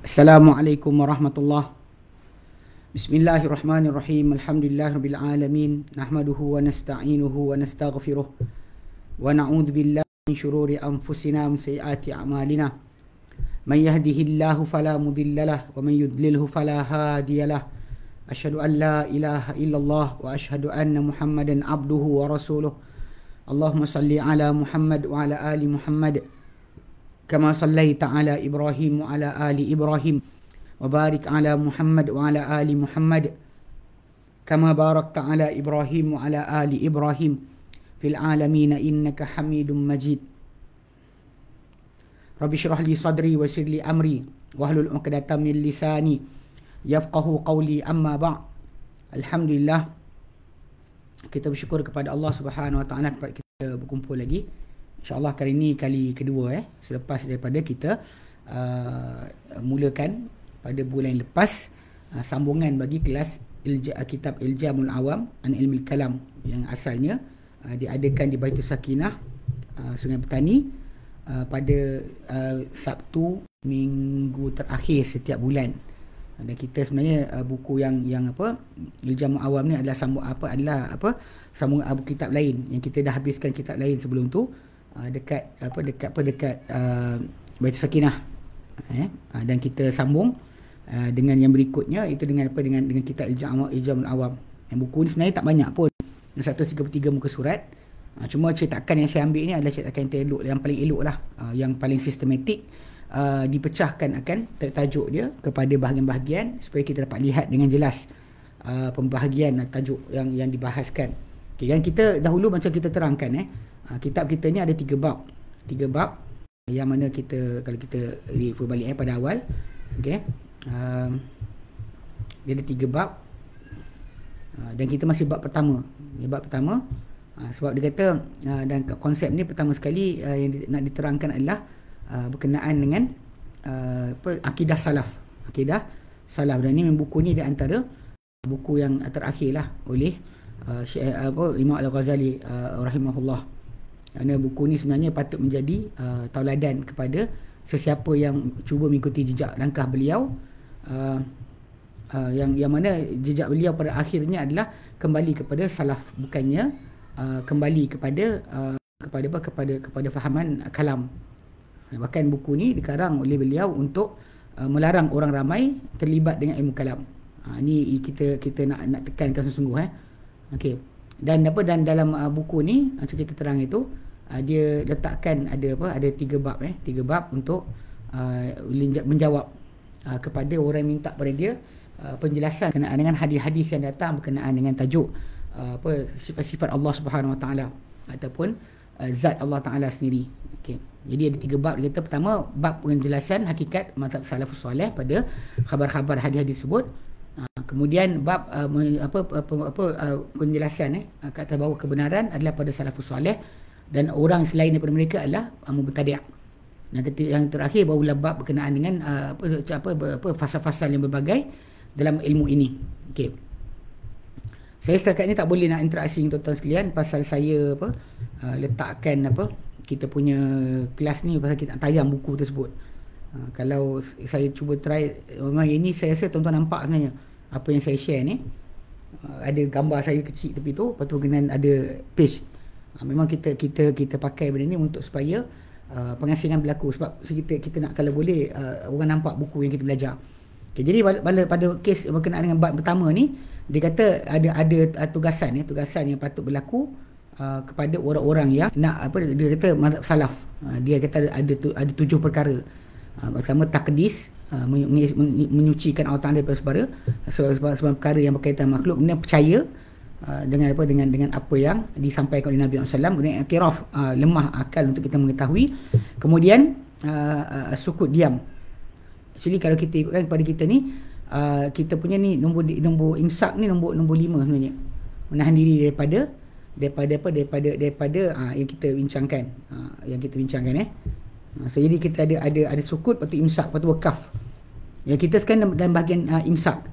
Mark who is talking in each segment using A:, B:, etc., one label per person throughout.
A: Assalamualaikum warahmatullahi Bismillahirrahmanirrahim. Alhamdulillahirabbil alamin. Nahmaduhu wa nasta'inuhu wa nastaghfiruh. Wa na'udzu billahi min shururi anfusina wa sayyiati a'malina. Man yahdihillahu fala mudilla lahu wa man yudlilhu fala hadiya lahu. Asyhadu an la ilaha illallah wa asyhadu anna Muhammadan abduhu wa rasuluh. Allahumma salli ala Muhammad wa ala ali Muhammad. Kama sallaita ala Ibrahim wa ala ali Ibrahim. وبارك على محمد وعلى آل محمد كما باركت على إبراهيم وعلى آل إبراهيم في العالمين إنك حميد مجيد رب اشرح لي صدري ويسر لي أمري واحلل عقدة من لساني يفقه قولي أما بعد الحمد لله kita bersyukur kepada Allah Subhanahu Wa Taala kepada kita berkumpul lagi. Insya-Allah kali ini kali kedua eh selepas daripada kita uh, mulakan pada bulan lepas uh, sambungan bagi kelas ilja, uh, kitab Iljamul Awam an Ilmi Kalam yang asalnya uh, diadakan di Baitul Sakinah uh, Sungai Petani uh, pada uh, Sabtu minggu terakhir setiap bulan. Dan kita sebenarnya uh, buku yang yang apa Iljamul Awam ni adalah sambung apa adalah apa sambung uh, kitab lain. Yang kita dah habiskan kitab lain sebelum tu uh, dekat apa dekat apa dekat uh, Baitul Sakinah eh uh, dan kita sambung Uh, dengan yang berikutnya itu dengan apa dengan dengan kitab Ijam Ijam Awam. Yang buku ni sebenarnya tak banyak pun. 133 muka surat. Uh, cuma cetakan yang saya ambil ni adalah cetakan yang terelok yang paling elok lah. Uh, yang paling sistematik uh, dipecahkan akan tajuk dia kepada bahagian-bahagian supaya kita dapat lihat dengan jelas uh, pembahagian tajuk yang yang dibahaskan. Okay, yang kita dahulu macam kita terangkan eh. Uh, kitab kita ni ada tiga bab. Tiga bab. Yang mana kita kalau kita refer balik eh pada awal. Okay uh, dia ada tiga bab. Uh, dan kita masih bab pertama. Ini bab pertama. Uh, sebab dia kata uh, dan konsep ni pertama sekali uh, yang nak diterangkan adalah uh, berkenaan dengan uh, akidah salaf. Akidah salaf. Dan ini buku ni di antara buku yang terakhir lah oleh uh, Syekh, apa, Imam Al-Ghazali uh, rahimahullah kerana buku ni sebenarnya patut menjadi uh, tauladan kepada sesiapa yang cuba mengikuti jejak langkah beliau. Uh, uh, yang yang mana jejak beliau pada akhirnya adalah kembali kepada salaf bukannya uh, kembali kepada uh, kepada apa? Kepada kepada fahaman kalam. Bahkan buku ni dikarang oleh beliau untuk uh, melarang orang ramai terlibat dengan ilmu kalam. Ha, ini kita kita nak nak tekankan sungguh eh. Okey dan apa dan dalam uh, buku ni macam kita terang itu uh, dia letakkan ada apa ada tiga bab eh tiga bab untuk uh, menjawab uh, kepada orang yang minta pada dia uh, penjelasan berkenaan dengan hadis-hadis yang datang berkenaan dengan tajuk uh, apa sifat-sifat Allah Subhanahu Wa Taala ataupun uh, zat Allah Taala sendiri. Okey. Jadi ada tiga bab dia kata pertama bab penjelasan hakikat mazhab salafus soleh pada khabar-khabar hadis-hadis tersebut. Uh, kemudian bab uh, apa apa apa uh, penjelasan eh uh, kata bahawa kebenaran adalah pada salafus soleh dan orang selain daripada mereka adalah uh, mubtadi'. Dan yang terakhir barulah bab berkenaan dengan uh, apa apa apa fasa-fasa yang berbagai dalam ilmu ini. Okey. Saya setakat ni tak boleh nak interaksi dengan tuan-tuan sekalian pasal saya apa uh, letakkan apa kita punya kelas ni pasal kita nak tayang buku tersebut. Uh, kalau saya cuba try memang ini saya rasa tuan-tuan nampak sebenarnya apa yang saya share ni uh, ada gambar saya kecil tepi tu lepas tu berkenaan ada page. Uh, memang kita kita kita pakai benda ni untuk supaya Uh, pengasingan berlaku sebab kita kita nak kalau boleh uh, orang nampak buku yang kita belajar. Okay, jadi pada pada kes berkenaan dengan bab pertama ni dia kata ada ada uh, tugasan ya tugasan yang patut berlaku uh, kepada orang-orang yang nak apa dia kata mazhab salaf. Uh, dia kata ada, tu, ada tujuh perkara. Uh, pertama takdis uh, menyucikan Taala daripada sebara sebab sebab perkara yang berkaitan makhluk. Kemudian percaya Uh, dengan apa dengan dengan apa yang disampaikan oleh Nabi SAW kemudian iktiraf lemah akal untuk kita mengetahui. Kemudian sukut diam. Jadi kalau kita ikutkan kepada kita ni kita punya ni nombor nombor imsak ni nombor nombor lima sebenarnya. Menahan diri daripada daripada apa daripada daripada uh, yang kita bincangkan. Yang kita bincangkan eh so jadi kita ada ada ada sukut lepas imsak lepas tu wakaf yang kita sekarang dalam bahagian uh, imsak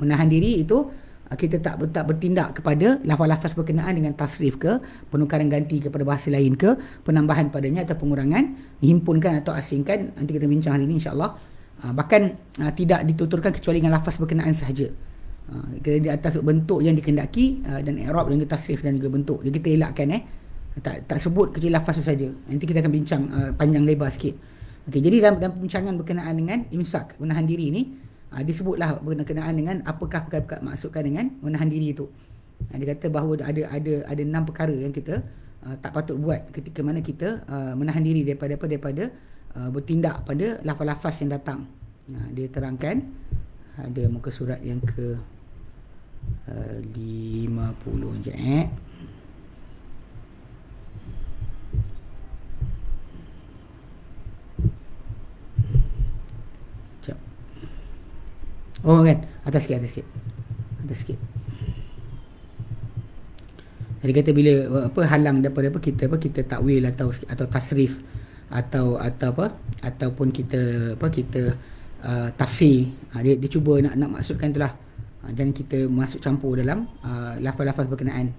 A: menahan diri itu Ah, kita tak tak bertindak kepada lafaz-lafaz berkenaan dengan tasrif ke penukaran ganti kepada bahasa lain ke, penambahan padanya atau pengurangan, himpunkan atau asingkan. Nanti kita bincang hari ini insya-Allah. Uh, uh. Uh, uh, bahkan uh, tidak dituturkan kecuali dengan lafaz berkenaan sahaja uh, di atas bentuk yang dikendaki uh, dan i'rab dan tasrif dan juga bentuk jadi kita elakkan eh tak tak sebut kecuali lafaz saja. Nanti kita akan bincang uh, panjang lebar sikit. Okey jadi dalam, dalam perbincangan berkenaan dengan imsak menahan diri ni uh, disebutlah berkenaan dengan apakah perkara-perkara maksudkan dengan menahan diri itu uh, dia kata bahawa ada ada ada enam perkara yang kita uh, tak patut buat ketika mana kita uh, menahan diri daripada apa daripada uh, bertindak pada lafaz-lafaz yang datang. Uh, dia terangkan ada muka surat yang ke uh, 50 je eh Oh kan? Atas sikit Atas sikit. Atas sikit. Jadi kata bila apa halang daripada apa kita apa kita takwil atau atau tasrif atau atau apa ataupun kita apa kita uh, tafsir. Ha, dia dia cuba nak nak maksudkan itulah ha, jangan kita masuk campur dalam uh, lafaz-lafaz berkenaan.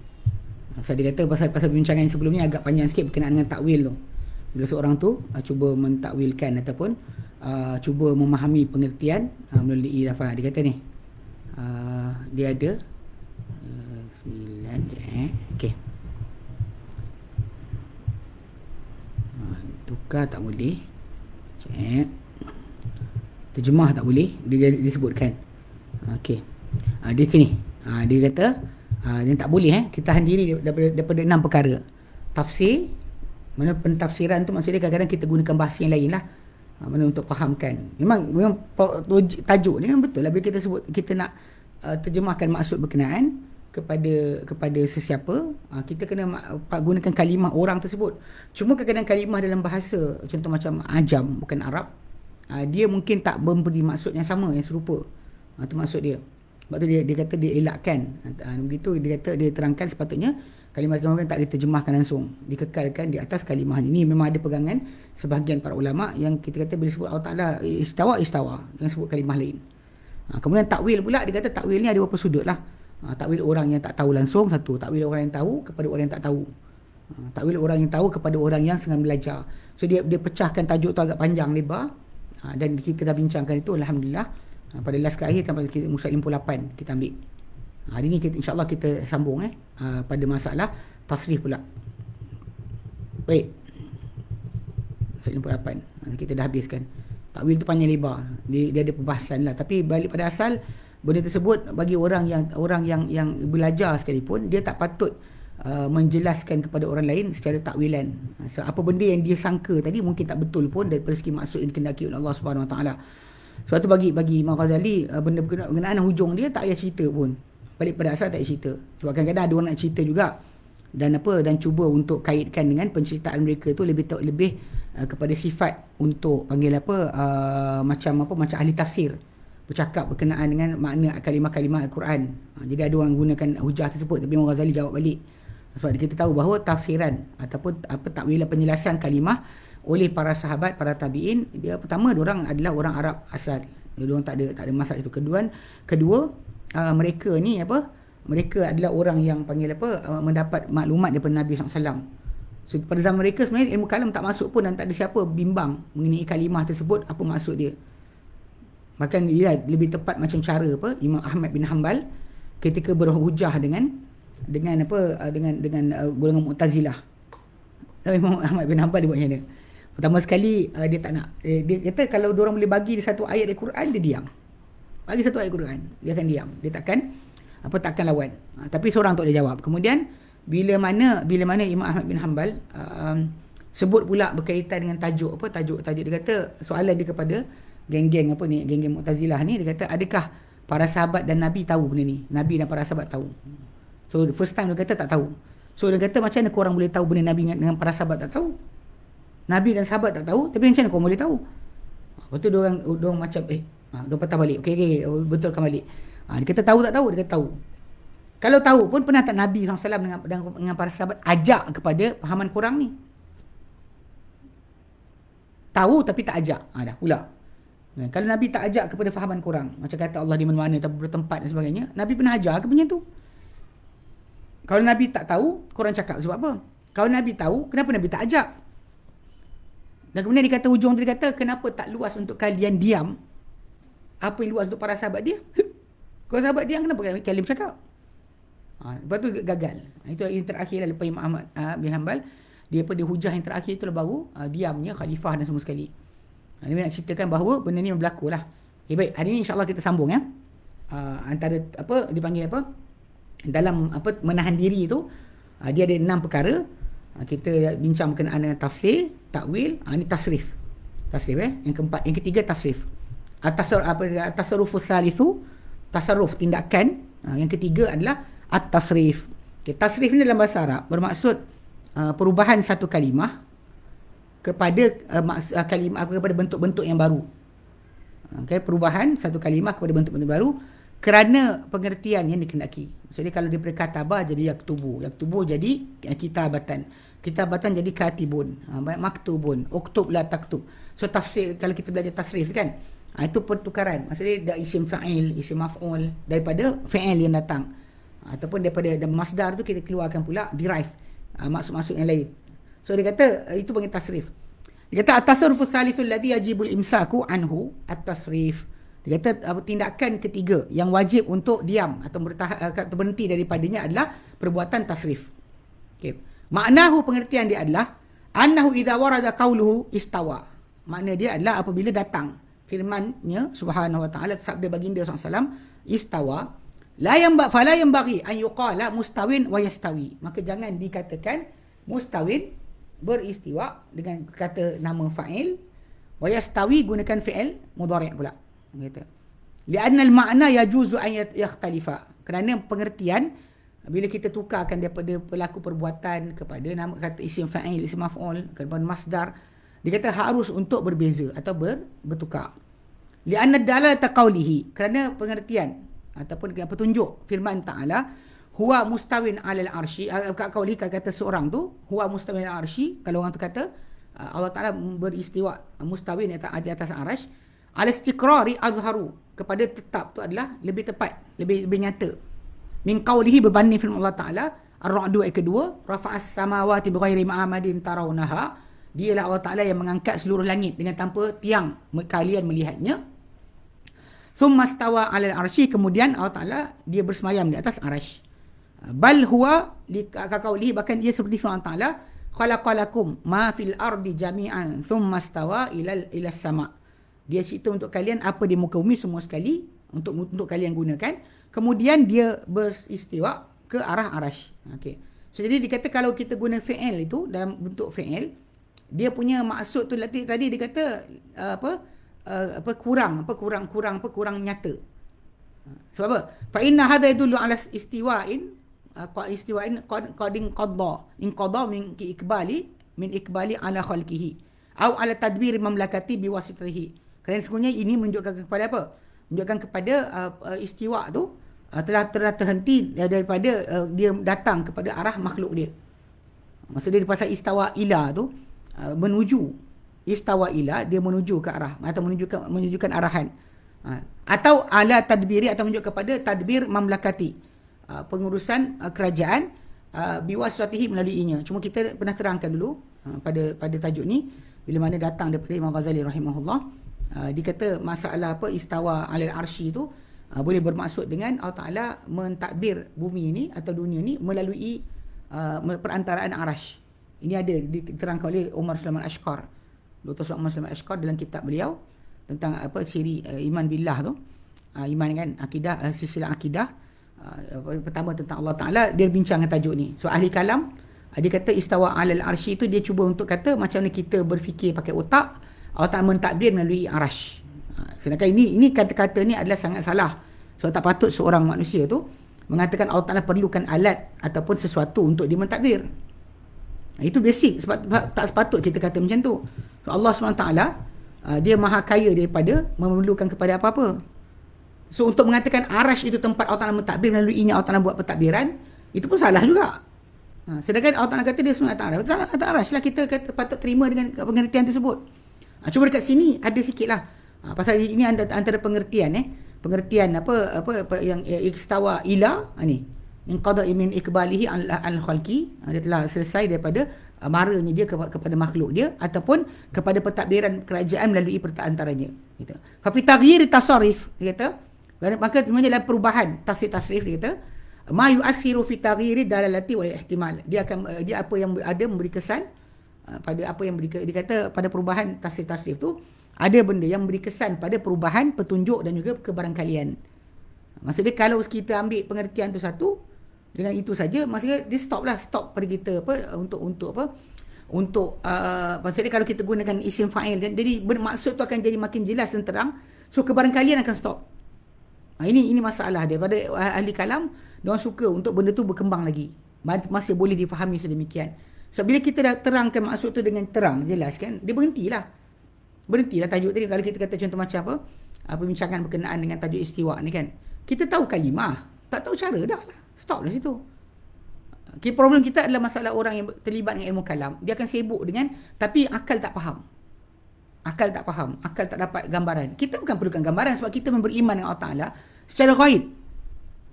A: Ha, saya dia kata pasal pasal perbincangan sebelum ni agak panjang sikit berkenaan dengan takwil tu. Bila seorang tu uh, cuba mentakwilkan ataupun uh, cuba memahami pengertian uh, melalui lafaz dia kata ni uh, dia ada uh, sembilan je eh okey. Uh, tukar tak boleh. Cek. Terjemah tak boleh dia, disebutkan okey. Uh, di sini uh, dia kata uh, yang tak boleh eh kita handiri daripada daripada enam perkara. Tafsir mana pentafsiran tu maksudnya kadang-kadang kita gunakan bahasa yang lain lah ha, mana untuk fahamkan. Memang memang tajuk ni memang betul lah. Bila kita sebut kita nak uh, terjemahkan maksud berkenaan kepada kepada sesiapa uh, kita kena gunakan kalimah orang tersebut. Cuma kadang-kadang kalimah dalam bahasa contoh macam ajam bukan arab uh, dia mungkin tak memberi maksud yang sama yang serupa. Uh, tu maksud dia. Sebab tu dia dia kata dia elakkan. Uh, begitu dia kata dia terangkan sepatutnya kalimah-kalimah tak diterjemahkan langsung. Dikekalkan di atas kalimah ini memang ada pegangan sebahagian para ulama yang kita kata bila sebut Allah Taala istawa istawa. Jangan sebut kalimah lain. Ha, kemudian takwil pula dia kata takwil ni ada beberapa sudut lah. Ha, takwil orang yang tak tahu langsung satu. Takwil orang yang tahu kepada orang yang tak tahu. Ha, takwil orang yang tahu kepada orang yang sedang belajar. So dia dia pecahkan tajuk tu agak panjang lebar. Ha, dan kita dah bincangkan itu alhamdulillah. Ha, pada last ke akhir sampai kita musa 58 kita ambil Hari ni kita insya-Allah kita sambung eh uh, pada masalah tasrif pula. Baik. Masalah 48. Kita dah habiskan. Takwil tu panjang lebar. Dia, dia ada perbahasan lah. Tapi balik pada asal benda tersebut bagi orang yang orang yang yang belajar sekalipun dia tak patut uh, menjelaskan kepada orang lain secara takwilan. So, apa benda yang dia sangka tadi mungkin tak betul pun dari segi maksud yang dikendaki oleh Allah Subhanahu Wa Taala. Sebab tu bagi bagi Imam Ghazali uh, benda berkenaan hujung dia tak payah cerita pun balik pada asal tak cerita sebab kadang-kadang ada orang nak cerita juga dan apa dan cuba untuk kaitkan dengan penceritaan mereka tu lebih lebih uh, kepada sifat untuk panggil apa uh, macam apa macam ahli tafsir bercakap berkenaan dengan makna kalimah-kalimah al-Quran. Uh, jadi ada orang gunakan hujah tersebut tapi Imam Ghazali jawab balik. Sebab kita tahu bahawa tafsiran ataupun apa takwilan penjelasan kalimah oleh para sahabat, para tabi'in, dia pertama orang adalah orang Arab asal. Orang tak ada tak ada masalah itu. Kedua, kedua uh, mereka ni apa? Mereka adalah orang yang panggil apa? Uh, mendapat maklumat daripada Nabi SAW so pada zaman mereka sebenarnya ilmu kalam tak masuk pun dan tak ada siapa bimbang mengenai kalimah tersebut apa maksud dia. Bahkan dia lebih tepat macam cara apa? Imam Ahmad bin Hanbal ketika berhujah dengan dengan apa? Uh, dengan dengan golongan Mu'tazilah. Imam Ahmad bin Hanbal dia buat macam mana? Pertama sekali uh, dia tak nak. Eh, dia kata kalau orang boleh bagi dia satu ayat Al-Quran dia diam bagi satu ayat Quran dia akan diam. Dia takkan apa takkan lawan. Ha, tapi seorang tak boleh jawab. Kemudian bila mana bila mana Imam Ahmad bin Hanbal um, sebut pula berkaitan dengan tajuk apa tajuk tajuk dia kata soalan dia kepada geng-geng apa ni geng-geng Mu'tazilah ni dia kata adakah para sahabat dan nabi tahu benda ni? Nabi dan para sahabat tahu. So the first time dia kata tak tahu. So dia kata macam mana korang boleh tahu benda nabi dengan para sahabat tak tahu? Nabi dan sahabat tak tahu tapi macam mana korang boleh tahu? Lepas tu dia orang, macam eh Ha, dia patah balik. Okey, okey, betulkan balik. Ha, dia kata tahu tak tahu? Dia kata tahu. Kalau tahu pun pernah tak Nabi SAW dengan, dengan, dengan para sahabat ajak kepada pahaman kurang ni? Tahu tapi tak ajak. Ha, dah pula. Ha, kalau Nabi tak ajak kepada fahaman kurang, macam kata Allah di mana-mana, tak bertempat dan sebagainya, Nabi pernah ajar ke macam tu? Kalau Nabi tak tahu, korang cakap sebab apa? Kalau Nabi tahu, kenapa Nabi tak ajak? Dan kemudian dia kata hujung tu dia kata kenapa tak luas untuk kalian diam? Apa yang luas untuk para sahabat dia? Kalau sahabat dia kenapa kalian bercakap? Ha, lepas tu gagal. Ha, itu yang terakhir lah lepas Imam Ahmad ha, bin Hanbal. Dia pada hujah yang terakhir itulah baru ha, diamnya khalifah dan semua sekali. Ha, dia nak ceritakan bahawa benda ni berlaku lah. Okay, baik. Hari ni insyaAllah kita sambung ya. Ha, antara apa dipanggil apa? Dalam apa menahan diri itu ha, dia ada enam perkara. Ha, kita bincang berkenaan dengan tafsir, takwil, ha, ini tasrif. Tasrif eh. Yang keempat, yang ketiga tasrif. Atasar apa tasarrufus salisu, tasarruf tindakan. Ha, yang ketiga adalah at-tasrif. Okay, tasrif ni dalam bahasa Arab bermaksud uh, perubahan satu kalimah kepada uh, uh, kalimah kepada bentuk-bentuk yang baru. Okay, perubahan satu kalimah kepada bentuk-bentuk baru kerana pengertian yang dikendaki. Maksudnya kalau daripada katabah jadi yaktubu, yaktubu jadi kitabatan. Kitabatan jadi katibun, ha, maktubun, uktub la taktub. So tafsir kalau kita belajar tasrif kan, ha, itu pertukaran. Maksudnya dah isim fa'il, isim maf'ul. Daripada fi'il yang datang. Ataupun daripada masdar tu kita keluarkan pula derive uh, maksud-maksud yang lain. So dia kata uh, itu panggil tasrif. Dia kata at-tasarrufus salithul ladhi yajibul imsaku anhu at-tasrif. Dia kata tindakan ketiga yang wajib untuk diam atau uh, berhenti daripadanya adalah perbuatan tasrif. Okey. Maknahu pengertian dia adalah annahu idza warada qawluhu istawa. Makna dia adalah apabila datang firman-Nya subhanahu wa taala sabda baginda SAW istawa La yang ba fala yang bagi an yuqala mustawin wa yastawi. Maka jangan dikatakan mustawin beristiwa dengan kata nama fa'il wa yastawi gunakan fi'il mudhari' pula. Kata. Li'anna al-ma'na yajuzu an yakhtalifa. Kerana pengertian bila kita tukarkan daripada pelaku perbuatan kepada nama kata isim fa'il, isim maf'ul, kepada masdar, dia kata harus untuk berbeza atau ber, bertukar. Li'anna dalata qawlihi. Kerana pengertian ataupun petunjuk firman taala huwa mustawin alal arsy uh, kat kauli kata seorang tu huwa mustawin alal arsy kalau orang tu kata uh, Allah taala beristiwa mustawin di atas, di atas arasy al istiqrari azharu kepada tetap tu adalah lebih tepat lebih lebih nyata. Min qaulihi berbanding firman Allah taala ar-ra'd ayat kedua rafa'as samawati bighairi ma'amadin tarawnaha. Dialah Allah taala yang mengangkat seluruh langit dengan tanpa tiang kalian melihatnya Thumma stawa ala al-arsy kemudian Allah Taala dia bersemayam di atas arasy. Bal huwa li kaqaulihi bahkan dia seperti firman Taala khalaqalakum ma fil ardi jami'an thumma stawa ila ila sama. Dia cerita untuk kalian apa di muka bumi semua sekali untuk untuk kalian gunakan. Kemudian dia beristiwa ke arah arasy. Okey. So, jadi dikata kalau kita guna fi'il itu dalam bentuk fi'il dia punya maksud tu tadi dia kata apa uh, apa kurang apa kurang kurang apa kurang nyata. Sebab apa? Fa inna hadha yadullu ala istiwa'in uh, istiwa'in qadin qadda in qadda min ikbali min ikbali ala khalqihi au ala tadbir mamlakati biwasitihi. Kerana sebenarnya ini menunjukkan kepada apa? Menunjukkan kepada uh, uh, istiwa tu telah telah terhenti daripada uh, dia datang kepada arah makhluk dia. Maksudnya dia pasal istawa ila tu uh, menuju istawa ila dia menuju ke arah atau menunjukkan menunjukkan arahan ha. atau ala tadbiri atau menunjuk kepada tadbir mamlakati ha. pengurusan ha, kerajaan ha, biwasatihi melaluinya cuma kita pernah terangkan dulu ha, pada pada tajuk ni bila mana datang daripada Imam Ghazali rahimahullah ha, dia kata masalah apa istawa alal arsy itu ha, boleh bermaksud dengan Allah Taala mentadbir bumi ini atau dunia ini melalui uh, perantaraan arash ini ada diterangkan oleh Umar Sulaiman Ashkar Dr. Sulaiman Sulaiman Ashkar dalam kitab beliau tentang apa siri uh, iman billah tu. Uh, iman kan akidah uh, silsilah akidah uh, pertama tentang Allah Taala. Dia bincang dengan tajuk ni. So ahli kalam uh, dia kata istawa alal arsy itu dia cuba untuk kata macam mana kita berfikir pakai otak Allah Taala mentakdir melalui arash. Uh, sedangkan ini ini kata-kata ni adalah sangat salah. Sebab so, tak patut seorang manusia tu mengatakan Allah Taala perlukan alat ataupun sesuatu untuk dia mentakdir itu basic sebab tak sepatut kita kata macam tu So Allah SWT uh, dia maha kaya daripada memerlukan kepada apa-apa. So untuk mengatakan arash itu tempat Allah Ta'ala mentadbir melalui inya Allah Ta'ala buat pentadbiran, itu pun salah juga. Ha, sedangkan Allah Ta'ala kata dia semua tak arash. Tak, tak arash lah kita kata, patut terima dengan pengertian tersebut. Ha, cuba dekat sini ada sikit lah. Ha, pasal ini antara, antara pengertian eh. Pengertian apa apa, apa yang eh, istawa ila ha, ni. Yang qada min ikbalihi al-khalqi. Ha, dia telah selesai daripada uh, marahnya dia kepada, kepada makhluk dia ataupun kepada pentadbiran kerajaan melalui pertaantaranya gitu. Fa fi taghyir tasarruf dia kata. Maka sebenarnya dalam perubahan tasrif tasrif dia kata ma yu'athiru fi taghyir dalalati wal ihtimal. Dia akan uh, dia apa yang ada memberi kesan uh, pada apa yang beri dia kata pada perubahan tasrif tasrif tu ada benda yang memberi kesan pada perubahan petunjuk dan juga kebarangkalian. Maksudnya kalau kita ambil pengertian tu satu dengan itu saja maksudnya dia stop lah stop pada kita apa untuk untuk apa untuk uh, maksudnya kalau kita gunakan isim fa'il jadi bermaksud tu akan jadi makin jelas dan terang. So kebarangkalian akan stop. Ha, ini ini masalah dia. Pada ahli kalam dia suka untuk benda tu berkembang lagi. Masih boleh difahami sedemikian. So bila kita dah terangkan maksud tu dengan terang jelas kan dia berhentilah. Berhentilah tajuk tadi. Kalau kita kata contoh macam apa uh, perbincangan berkenaan dengan tajuk istiwa ni kan kita tahu kalimah. Tak tahu cara dah lah Stop di situ. Okay, problem kita adalah masalah orang yang terlibat dengan ilmu kalam. Dia akan sibuk dengan tapi akal tak faham. Akal tak faham. Akal tak dapat gambaran. Kita bukan perlukan gambaran sebab kita beriman dengan Allah Ta'ala secara ghaib.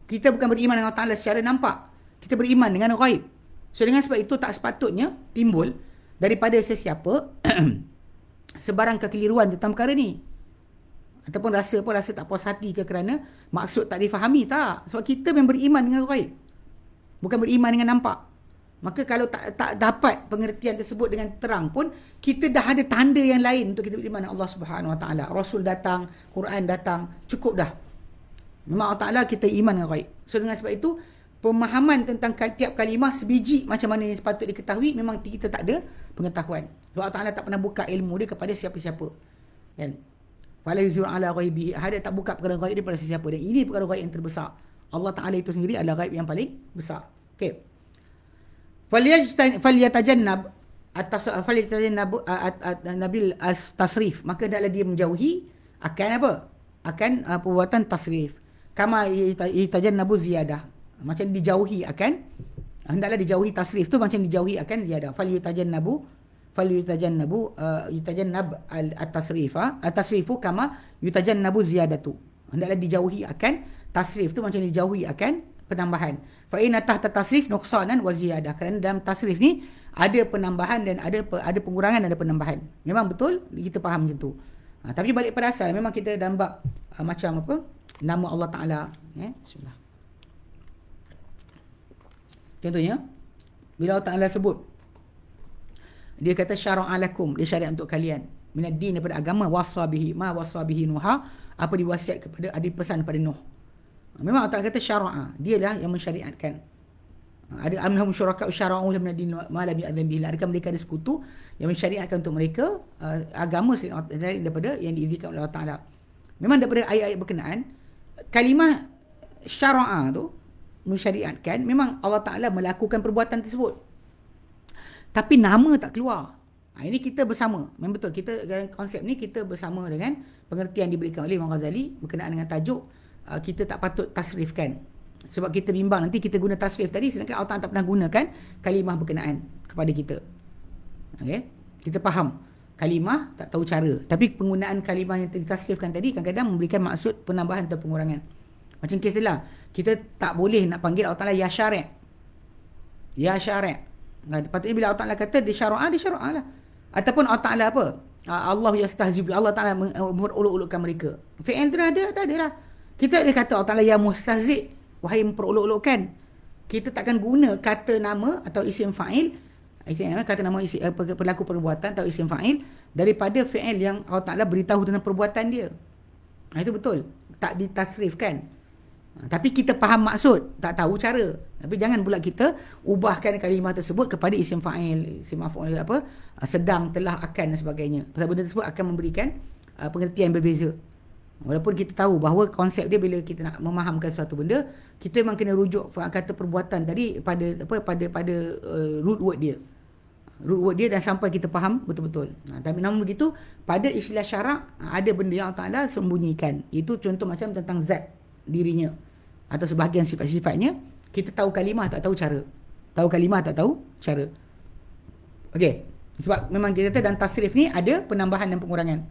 A: Kita bukan beriman dengan Allah Ta'ala secara nampak. Kita beriman dengan ghaib. So dengan sebab itu tak sepatutnya timbul daripada sesiapa sebarang kekeliruan tentang perkara ni. Ataupun rasa pun rasa tak puas hati ke kerana maksud tak difahami. Tak. Sebab kita memang beriman dengan gaib. Bukan beriman dengan nampak. Maka kalau tak tak dapat pengertian tersebut dengan terang pun, kita dah ada tanda yang lain untuk kita beriman Allah Subhanahu Wa Taala. Rasul datang, Quran datang, cukup dah. Memang Allah Taala kita iman dengan gaib. So dengan sebab itu, pemahaman tentang tiap kalimah sebiji macam mana yang sepatut diketahui memang kita tak ada pengetahuan. Sebab Allah Taala tak pernah buka ilmu dia kepada siapa-siapa. Kan? Fala yuzur ala ghaibi. Ada tak buka perkara ghaib daripada sesiapa. Dan ini perkara ghaib yang terbesar. Allah Ta'ala itu sendiri adalah ghaib yang paling besar. Okey. Falyatajannab atas falyatajannab nabil as tasrif. Maka hendaklah dia menjauhi akan apa? Akan uh, perbuatan tasrif. Kama yatajannabu ziyadah. Macam dijauhi akan hendaklah dijauhi tasrif tu macam dijauhi akan ziyadah. Falyatajannabu fal yutajannabu uh, yutajannab at-tasrifa at-tasrifu kama yutajannabu ziyadatu hendaklah dijauhi akan tasrif tu macam dijauhi akan penambahan. fa inna tahta tasrif nuqsanan wa ziyadah kerana dalam tasrif ni ada penambahan dan ada ada pengurangan ada penambahan. Memang betul kita faham macam tu. Ha, tapi balik pada asal memang kita dalam bab uh, macam apa? Nama Allah taala. Ya bismillah. Contohnya bila Allah taala sebut dia kata syara'alakum dia syariat untuk kalian. Minad din daripada agama wasabihi ma wasabihi nuha apa diwasiat kepada ada pesan pada nuh. Memang Allah kata syara'a dia lah yang mensyariatkan. Ada amnahum syuraka syara'u lam nadin ma lam ya'zan bihi. Adakah mereka ada sekutu yang mensyariatkan untuk mereka uh, agama selain daripada yang diizinkan oleh Allah Taala? Memang daripada ayat-ayat berkenaan kalimah syara'a tu mensyariatkan memang Allah Taala melakukan perbuatan tersebut tapi nama tak keluar. Ha, ini kita bersama. Memang betul. Kita dalam konsep ni kita bersama dengan pengertian diberikan oleh Imam Ghazali berkenaan dengan tajuk uh, kita tak patut tasrifkan. Sebab kita bimbang nanti kita guna tasrif tadi sedangkan Allah tak pernah gunakan kalimah berkenaan kepada kita. Okay? Kita faham. Kalimah tak tahu cara. Tapi penggunaan kalimah yang ditasrifkan tadi kadang-kadang memberikan maksud penambahan atau pengurangan. Macam kes lah. Kita tak boleh nak panggil Allah Ta'ala Ya Syari' Ya Nah, patutnya bila Allah Ta'ala kata dia syara'ah, dia syara'ah lah. Ataupun Allah Ta'ala apa? Ah, Allah yastahzib Allah Ta'ala memperuluk-ulukkan mereka. Fi'il tu ada, tak ada lah. Kita ada kata Allah Ta'ala yang mustahzib. Wahai memperuluk-ulukkan. Kita takkan guna kata nama atau isim fa'il. Isim, kata nama isim, eh, perlaku perbuatan atau isim fa'il. Daripada fi'il yang Allah Ta'ala beritahu tentang perbuatan dia. Nah, itu betul. Tak ditasrifkan. Ha, tapi kita faham maksud, tak tahu cara. Tapi jangan pula kita ubahkan kalimah tersebut kepada isim fa'il, isim maf'ul apa, ha, sedang, telah, akan dan sebagainya. Pasal benda tersebut akan memberikan uh, pengertian berbeza. Walaupun kita tahu bahawa konsep dia bila kita nak memahamkan satu benda, kita memang kena rujuk kata perbuatan tadi pada apa pada pada uh, root word dia. Root word dia dan sampai kita faham betul-betul. Nah, tapi namun begitu, pada istilah syarak ada benda yang Allah Taala sembunyikan. Itu contoh macam tentang zat dirinya atau sebahagian sifat-sifatnya kita tahu kalimah tak tahu cara. Tahu kalimah tak tahu cara. Okey sebab memang kita kata dan tasrif ni ada penambahan dan pengurangan.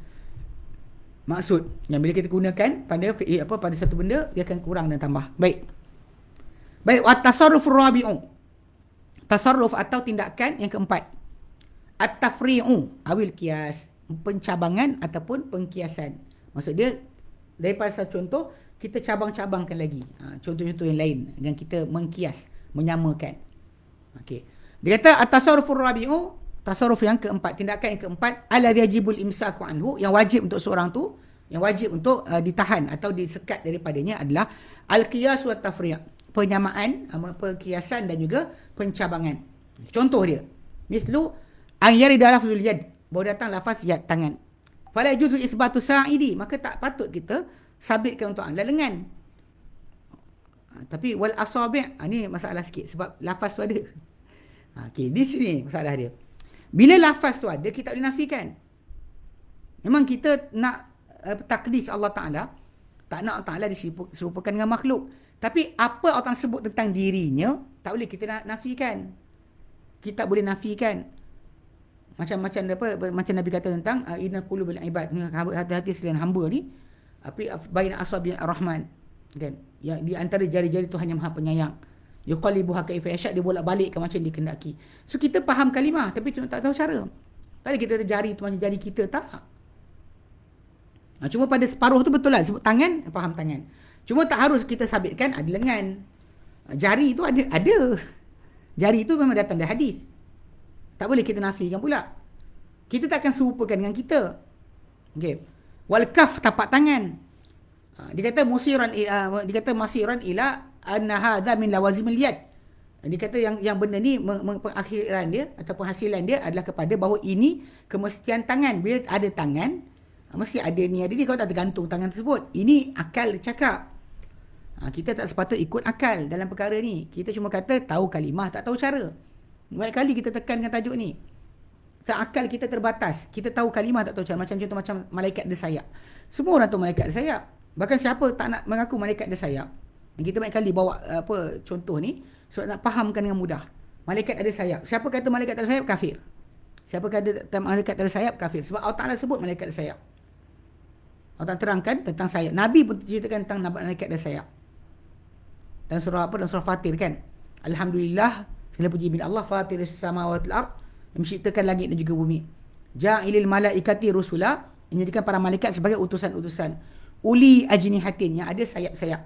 A: Maksud yang bila kita gunakan pada eh, apa pada satu benda dia akan kurang dan tambah. Baik. Baik wa tasarruf rabi'u. Tasarruf atau tindakan yang keempat. At-tafri'u awil kias. Pencabangan ataupun pengkiasan. Maksud dia daripada satu contoh kita cabang-cabangkan lagi. Ha, contoh-contoh yang lain dengan kita mengkias menyamakan. Okey. Dia kata at-tasarrufur rabi'u tasarruf yang keempat tindakan yang keempat alladhi yajibul imsaku anhu yang wajib untuk seorang tu yang wajib untuk uh, ditahan atau disekat daripadanya adalah al-qiyas wa tafri' penyamaan uh, perkiasan dan juga pencabangan. Contoh dia. Mislu an yarida lafzul yad baru datang lafaz yad tangan. Fala juzu isbatu sa'idi maka tak patut kita sabitkan untuk anda lengan. Ha, tapi wal asabi' ha, ni masalah sikit sebab lafaz tu ada. Ha, okay, di sini masalah dia. Bila lafaz tu ada, kita tak boleh nafikan. Memang kita nak uh, takdis Allah Ta'ala, tak nak Allah Ta'ala diserupakan dengan makhluk. Tapi apa orang sebut tentang dirinya, tak boleh kita nafikan. Kita boleh nafikan. Macam-macam apa macam Nabi kata tentang uh, inna qulubul ibad hati-hati selain hamba ni api bain asabi ar-rahman kan? Yang di antara jari-jari Tuhan yang Maha Penyayang. Yuqallibuha kaifa yasha dia bolak-balik ke macam dikehendaki. So kita faham kalimah tapi cuma tak tahu cara. Tadi kita jari tu macam jari kita tak. Ha, cuma pada separuh tu betul lah. Sebut tangan faham tangan. Cuma tak harus kita sabitkan ada lengan. Ha, jari tu ada ada. Jari tu memang datang dari hadis. Tak boleh kita nafikan pula. Kita tak akan serupakan dengan kita. Okey wal kaf tapak tangan. Ha, dia kata musiran uh, dia kata masiran ila anna hadha min lawazimil yad. Dia kata yang yang benda ni pengakhiran dia ataupun hasilan dia adalah kepada bahawa ini kemestian tangan. Bila ada tangan ha, mesti ada ni ada ni kau tak tergantung tangan tersebut ini akal cakap. Ha, kita tak sepatut ikut akal dalam perkara ni. Kita cuma kata tahu kalimah tak tahu cara. Banyak kali kita tekankan tajuk ni akal kita terbatas. Kita tahu kalimah tak tahu cara. Macam contoh macam malaikat ada sayap. Semua orang tahu malaikat ada sayap. Bahkan siapa tak nak mengaku malaikat ada sayap. Kita banyak kali bawa apa contoh ni sebab nak fahamkan dengan mudah. Malaikat ada sayap. Siapa kata malaikat tak ada sayap kafir. Siapa kata malaikat tak ada sayap kafir. Sebab Allah Taala sebut malaikat ada sayap. Allah terangkan tentang sayap. Nabi pun ceritakan tentang malaikat ada sayap. Dan surah apa? Dan surah Fatir kan. Alhamdulillah segala puji bin Allah Fatir samawati wal yang menciptakan langit dan juga bumi. Ja'ilil malaikati rusula menjadikan para malaikat sebagai utusan-utusan. Uli ajnihatin yang ada sayap-sayap.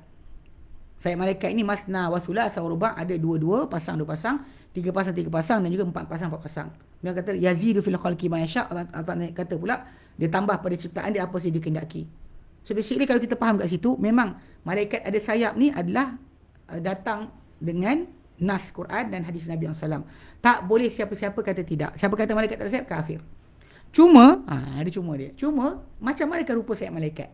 A: Sayap malaikat ini masna wasula atau ruba ada dua-dua pasang dua pasang, tiga pasang tiga pasang dan juga empat pasang empat pasang. Dia kata yazidu fil khalqi ma yasha. Allah kata pula dia tambah pada ciptaan dia apa saja dikehendaki. So basically kalau kita faham kat situ memang malaikat ada sayap ni adalah uh, datang dengan nas Quran dan hadis Nabi SAW. Tak boleh siapa-siapa kata tidak. Siapa kata malaikat tak ada sayap, kafir. Cuma, ha, ada cuma dia. Cuma, macam mana rupa sayap malaikat?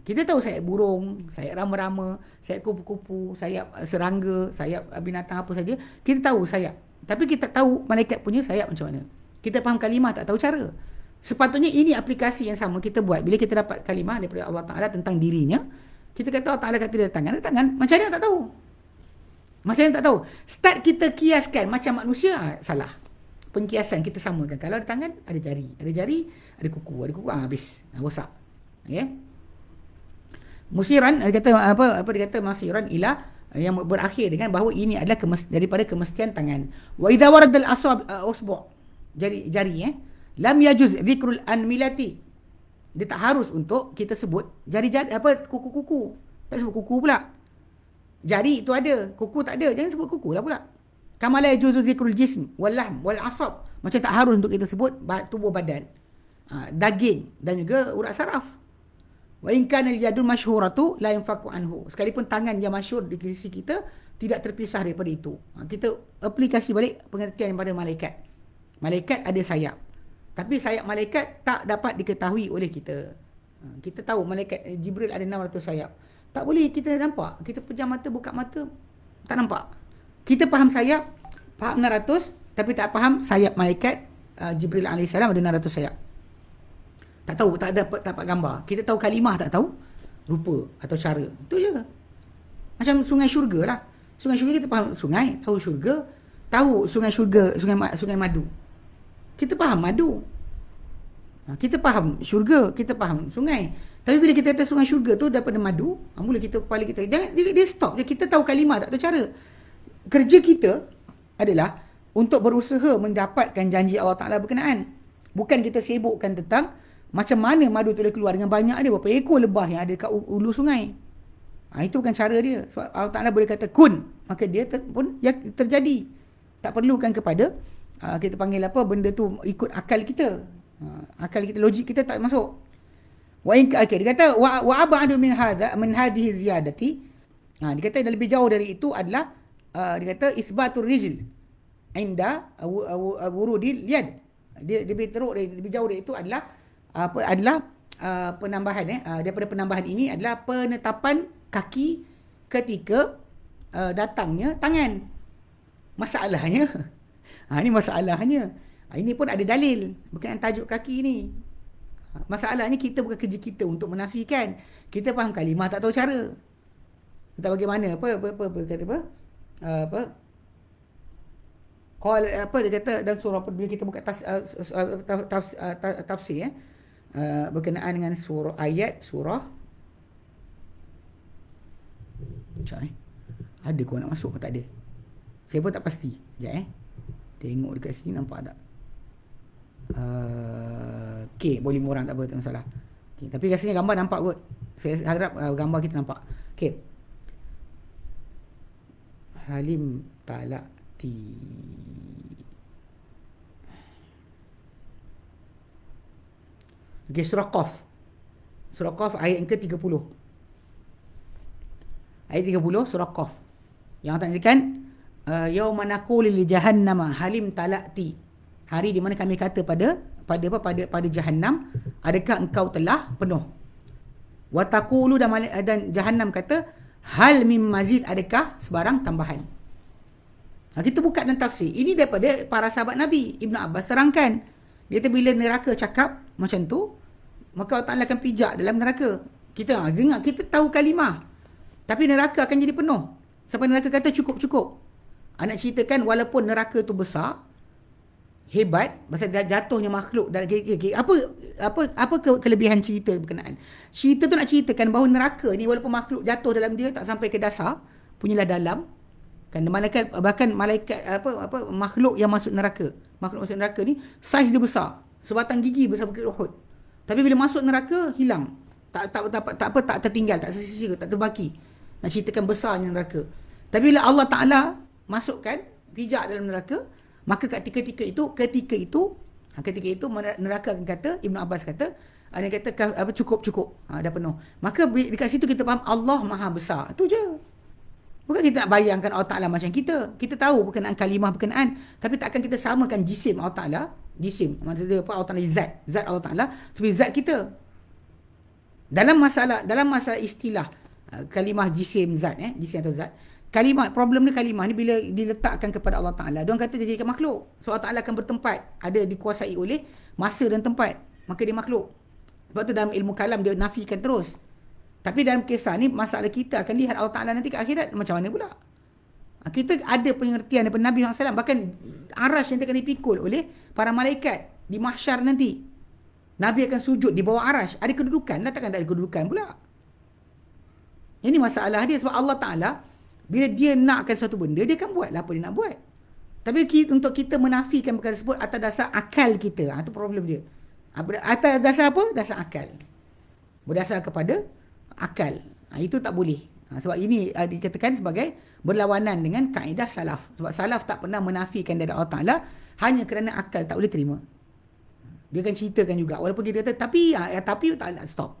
A: Kita tahu sayap burung, sayap rama-rama, sayap kupu-kupu, sayap serangga, sayap binatang apa saja. Kita tahu sayap. Tapi kita tahu malaikat punya sayap macam mana. Kita faham kalimah, tak tahu cara. Sepatutnya ini aplikasi yang sama kita buat. Bila kita dapat kalimah daripada Allah Ta'ala tentang dirinya, kita kata Allah Ta'ala kata dia tangan, ada tangan. Macam mana tak tahu? Macam tak tahu? Start kita kiaskan macam manusia, ah, salah. Pengkiasan kita samakan. Kalau ada tangan, ada jari. Ada jari, ada kuku. Ada kuku, ah, habis. Ah, rosak. Okay? Musiran, dia kata, apa, apa dia kata, musiran ila yang berakhir dengan bahawa ini adalah kemes, daripada kemestian tangan. Wa idha waradal asab uh, usbu' jari, jari eh. Lam yajuz zikrul anmilati. Dia tak harus untuk kita sebut jari-jari, apa, kuku-kuku. Tak sebut kuku pula. Jari itu ada, kuku tak ada. Jangan sebut kuku lah pula. Kama la yajuzu zikrul jism wal lahm wal asab. Macam tak harus untuk kita sebut tubuh badan. Ha, daging dan juga urat saraf. Wa in kana al yadul masyhuratu la yanfaku anhu. Sekalipun tangan yang masyhur di sisi kita tidak terpisah daripada itu. Ha, kita aplikasi balik pengertian kepada malaikat. Malaikat ada sayap. Tapi sayap malaikat tak dapat diketahui oleh kita. Ha, kita tahu malaikat Jibril ada 600 sayap. Tak boleh kita nampak. Kita pejam mata, buka mata, tak nampak. Kita faham sayap, faham 600, tapi tak faham sayap malaikat uh, Jibril AS ada 600 sayap. Tak tahu, tak ada tak dapat gambar. Kita tahu kalimah, tak tahu rupa atau cara. Itu je. Macam sungai syurga lah. Sungai syurga kita faham sungai, tahu syurga, tahu sungai syurga, sungai sungai madu. Kita faham madu. Ha, kita faham syurga, kita faham sungai. Tapi bila kita kata sungai syurga tu daripada madu, ha, mula kita kepala kita, dia, dia, dia stop je. Kita tahu kalimah, tak tahu cara. Kerja kita adalah untuk berusaha mendapatkan janji Allah Ta'ala berkenaan. Bukan kita sibukkan tentang macam mana madu tu boleh keluar dengan banyak dia. Berapa ekor lebah yang ada dekat ulu sungai. Ha, itu bukan cara dia. Sebab Allah Ta'ala boleh kata kun. Maka dia ter, pun ya, terjadi. Tak perlukan kepada uh, kita panggil apa benda tu ikut akal kita. Uh, akal kita, logik kita tak masuk. Wa in okay, dia kata wa wa abadu min hadha min hadhihi ziyadati. Ha, dia kata lebih jauh dari itu adalah uh, dia kata isbatur rijl inda wurudil yad. Dia lebih teruk dari lebih jauh dari itu adalah apa adalah uh, penambahan eh uh, daripada penambahan ini adalah penetapan kaki ketika uh, datangnya tangan. Masalahnya ha ini masalahnya. Ha, ini pun ada dalil berkenaan tajuk kaki ni. Masalahnya kita bukan kerja kita untuk menafikan. Kita faham kalimah tak tahu cara. Tak bagaimana. Apa apa apa, apa kata apa? Uh, apa? Qal apa dia kata dalam surah apa? Bila kita buka tas, uh, taf, taf, uh, tafsir eh. Uh, berkenaan dengan surah ayat surah. Macam eh. Ada kau nak masuk ke tak ada? Saya pun tak pasti? Sekejap eh. Tengok dekat sini nampak tak uh, Okay boleh orang tak apa tak masalah okay, Tapi rasanya gambar nampak kot Saya harap uh, gambar kita nampak Okay Halim talak ti Okay, surah Qaf. Surah Qaf ayat yang ke-30. Ayat 30 surah Qaf. Yang Allah katakan uh, yauma naqulu li jahannama halim talati. Hari di mana kami kata pada pada apa pada pada jahannam adakah engkau telah penuh? Wa taqulu dan, dan jahannam kata hal mim mazid adakah sebarang tambahan? Ha, kita buka dan tafsir. Ini daripada para sahabat Nabi. Ibn Abbas terangkan. Dia kata bila neraka cakap macam tu, maka Allah Ta'ala akan pijak dalam neraka. Kita ha, dengar, kita tahu kalimah. Tapi neraka akan jadi penuh. Sampai neraka kata cukup-cukup. Anak ceritakan walaupun neraka tu besar, hebat, pasal jatuhnya makhluk. Dan, apa apa apa kelebihan cerita berkenaan? Cerita tu nak ceritakan bahawa neraka ni walaupun makhluk jatuh dalam dia tak sampai ke dasar, punyalah dalam, Kan malaikat bahkan malaikat apa apa makhluk yang masuk neraka. Makhluk masuk neraka ni saiz dia besar. Sebatang gigi besar bukit Uhud. Tapi bila masuk neraka hilang. Tak tak tak, tak, tak apa tak tertinggal, tak tersisir, tak terbaki. Nak ceritakan besarnya neraka. Tapi bila Allah Taala masukkan pijak dalam neraka, maka ketika itu ketika itu ha, ketika itu neraka akan kata Ibnu Abbas kata ada kata apa cukup cukup ha, dah penuh. Maka dekat situ kita faham Allah Maha besar. Itu je. Bukan kita nak bayangkan Allah Ta'ala macam kita. Kita tahu berkenaan kalimah berkenaan. Tapi takkan kita samakan jisim Allah Ta'ala. Jisim. Maksudnya apa? Allah Ta'ala zat. Zat Allah Ta'ala. Seperti zat kita. Dalam masalah dalam masalah istilah uh, kalimah jisim zat. Eh? Jisim atau zat. Kalimah, problem ni kalimah ni bila diletakkan kepada Allah Ta'ala. Diorang kata dia jadikan makhluk. So Allah Ta'ala akan bertempat. Ada dikuasai oleh masa dan tempat. Maka dia makhluk. Sebab tu dalam ilmu kalam dia nafikan terus. Tapi dalam kisah ni masalah kita akan lihat Allah Taala nanti ke akhirat macam mana pula. Ha, kita ada pengertian daripada Nabi SAW bahkan arash yang akan dipikul oleh para malaikat di mahsyar nanti. Nabi akan sujud di bawah arash. Ada kedudukan lah takkan tak ada kedudukan pula. Ini masalah dia sebab Allah Taala bila dia nakkan satu benda dia akan buat lah apa dia nak buat. Tapi untuk kita menafikan perkara tersebut atas dasar akal kita. Itu ha, problem dia. Atas dasar apa? Dasar akal. Berdasar kepada akal. Ha, itu tak boleh. Ha, sebab ini uh, dikatakan sebagai berlawanan dengan kaedah salaf. Sebab salaf tak pernah menafikan dari Allah Ta'ala hanya kerana akal tak boleh terima. Dia akan ceritakan juga. Walaupun kita kata, tapi, ya, tapi tak nak stop.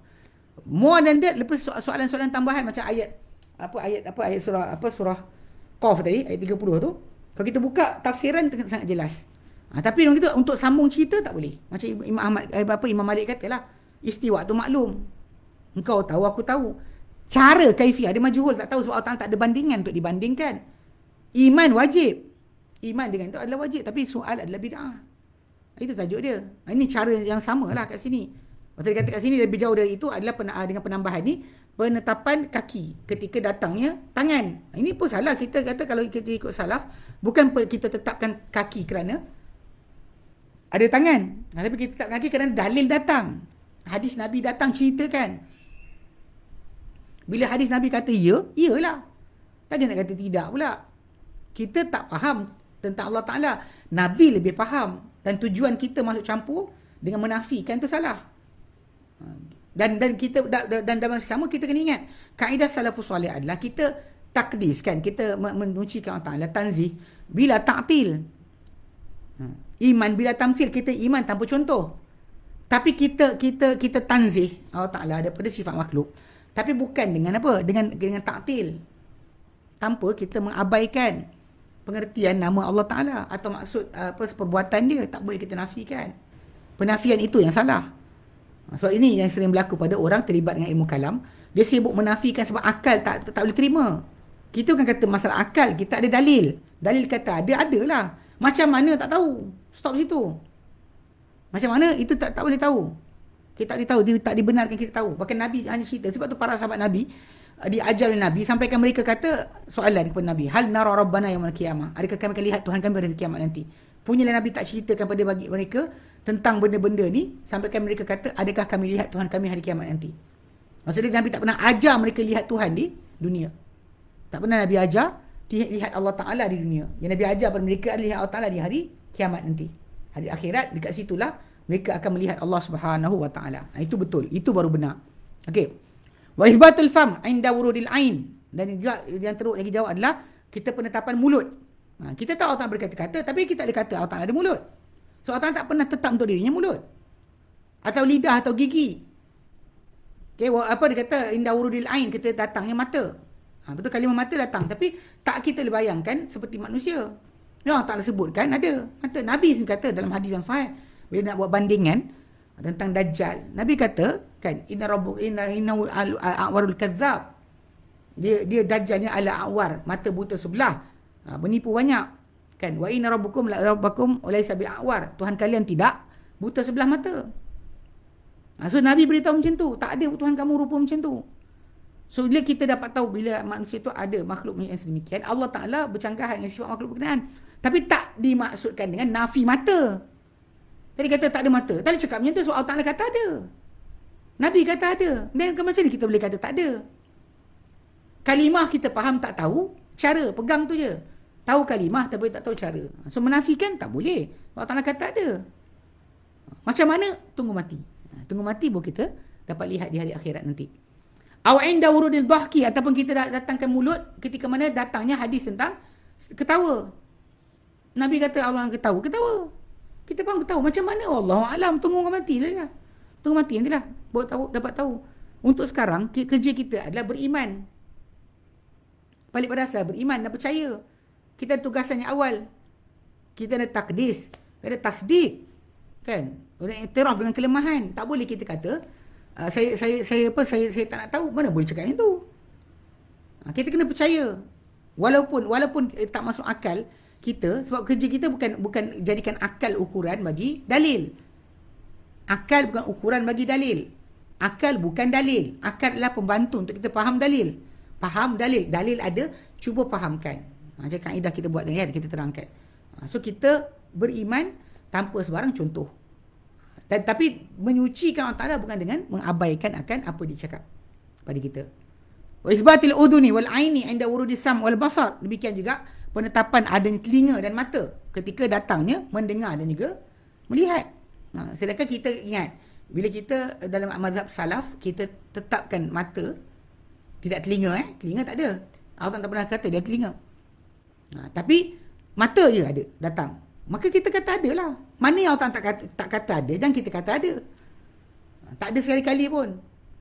A: More than that, lepas soalan-soalan tambahan macam ayat, apa ayat apa ayat surah apa surah Qaf tadi ayat 30 tu kalau kita buka tafsiran sangat jelas ha, tapi orang kita untuk sambung cerita tak boleh macam Imam Ahmad eh, apa Imam Malik katalah istiwa tu maklum Engkau tahu, aku tahu. Cara kaifiah dia majhul tak tahu sebab Allah tak ada bandingan untuk dibandingkan. Iman wajib. Iman dengan itu adalah wajib tapi soal adalah bid'ah. Itu tajuk dia. Ini cara yang sama lah kat sini. Waktu dia kata kat sini lebih jauh dari itu adalah dengan penambahan ni penetapan kaki ketika datangnya tangan. Ini pun salah kita kata kalau kita ikut salaf bukan kita tetapkan kaki kerana ada tangan. Tapi kita tetap kaki kerana dalil datang. Hadis Nabi datang ceritakan. Bila hadis Nabi kata ya, iyalah. Tak nak kata tidak pula. Kita tak faham tentang Allah Ta'ala. Nabi lebih faham. Dan tujuan kita masuk campur dengan menafikan itu salah. Dan dan kita dan dalam sama kita kena ingat kaedah salafus soleh adalah kita takdiskan kita menuncikan Allah Taala tanzih bila ta'til. Ha, iman bila tamthil kita iman tanpa contoh. Tapi kita kita kita tanzih Allah Taala daripada sifat makhluk. Tapi bukan dengan apa dengan dengan ta'til. Tanpa kita mengabaikan pengertian nama Allah Taala atau maksud apa perbuatan dia tak boleh kita nafikan. Penafian itu yang salah sebab ini yang sering berlaku pada orang terlibat dengan ilmu kalam. Dia sibuk menafikan sebab akal tak tak, tak boleh terima. Kita kan kata masalah akal, kita ada dalil. Dalil kata ada, ada lah. Macam mana tak tahu. Stop situ. Macam mana itu tak tak boleh tahu. Kita tak boleh tahu, dia tak dibenarkan kita tahu. Bahkan Nabi hanya cerita. Sebab tu para sahabat Nabi, uh, diajar oleh Nabi, sampaikan mereka kata soalan kepada Nabi. Hal nara rabbana yang kiamah. Adakah kami akan lihat Tuhan kami pada kiamat nanti? Punyalah Nabi tak ceritakan pada bagi mereka tentang benda-benda ni sampaikan mereka kata adakah kami lihat Tuhan kami hari kiamat nanti. Maksudnya Nabi tak pernah ajar mereka lihat Tuhan di dunia. Tak pernah Nabi ajar lihat Allah Ta'ala di dunia. Yang Nabi ajar kepada mereka adalah lihat Allah Ta'ala di hari kiamat nanti. Hari akhirat dekat situlah mereka akan melihat Allah Subhanahu Wa Ta'ala. Ha, itu betul. Itu baru benar. Okey. Wa ihbatul fam inda wurudil ain. Dan juga yang teruk lagi jawab adalah kita penetapan mulut. Ha, kita tahu Allah Ta'ala berkata-kata tapi kita boleh kata Allah Ta'ala ada mulut. Seorang tak pernah tetap untuk dirinya mulut. Atau lidah atau gigi. Okay, apa dia kata indah urudil ain kita datangnya mata. Ha, betul kalimah mata datang tapi tak kita boleh bayangkan seperti manusia. Dia orang tak sebutkan ada. Mata Nabi sendiri kata dalam hadis yang sahih bila nak buat bandingan tentang dajjal. Nabi kata kan inna rabbuk inna inna al-awarul kadzab. Dia dia dajjalnya ala awar, mata buta sebelah. Ha, menipu banyak. Kan wa inna rabbukum la rabbakum laysa bi'awar. Tuhan kalian tidak buta sebelah mata. Ha, so Nabi beritahu macam tu, tak ada Tuhan kamu rupa macam tu. So bila kita dapat tahu bila manusia tu ada makhluk yang sedemikian, Allah Taala bercanggah dengan sifat makhluk berkenaan. Tapi tak dimaksudkan dengan nafi mata. Tadi kata tak ada mata. Tadi cakap macam tu sebab Allah Taala kata ada. Nabi kata ada. Dan macam ni kita boleh kata tak ada. Kalimah kita faham tak tahu, cara pegang tu je. Tahu kalimah tapi tak tahu cara. So menafikan tak boleh. Allah Ta'ala kata ada. Macam mana? Tunggu mati. Ha, tunggu mati baru kita dapat lihat di hari akhirat nanti. Aw inda wurudil dhahki ataupun kita datangkan mulut ketika mana datangnya hadis tentang ketawa. Nabi kata Allah yang ketawa, ketawa. Kita pun ketawa macam mana Allah alam tunggu mati lah. Tunggu mati nantilah baru tahu dapat tahu. Untuk sekarang kerja kita adalah beriman. Balik pada asal beriman dan percaya kita tugasan yang awal. Kita ada takdis, ada tasdik. Kan? Orang iktiraf dengan kelemahan. Tak boleh kita kata uh, saya saya saya apa saya saya tak nak tahu mana boleh cakap yang tu. Uh, kita kena percaya. Walaupun walaupun eh, tak masuk akal kita sebab kerja kita bukan bukan jadikan akal ukuran bagi dalil. Akal bukan ukuran bagi dalil. Akal bukan dalil. Akal adalah pembantu untuk kita faham dalil. Faham dalil. Dalil ada, cuba fahamkan. Macam kaedah kita buat tadi kan, kita terangkan. Ha, so kita beriman tanpa sebarang contoh. Dan, tapi menyucikan Allah Ta'ala bukan dengan mengabaikan akan apa dia cakap pada kita. Wa isbatil udhuni wal aini inda wurudi sam wal basar. Demikian juga penetapan adanya telinga dan mata ketika datangnya mendengar dan juga melihat. Ha, sedangkan kita ingat bila kita dalam mazhab salaf kita tetapkan mata tidak telinga eh telinga tak ada Allah tak pernah kata dia telinga Ha, tapi mata je ada datang. Maka kita kata ada lah. Mana yang orang tak kata, tak kata ada, jangan kita kata ada. Ha, tak ada sekali-kali pun.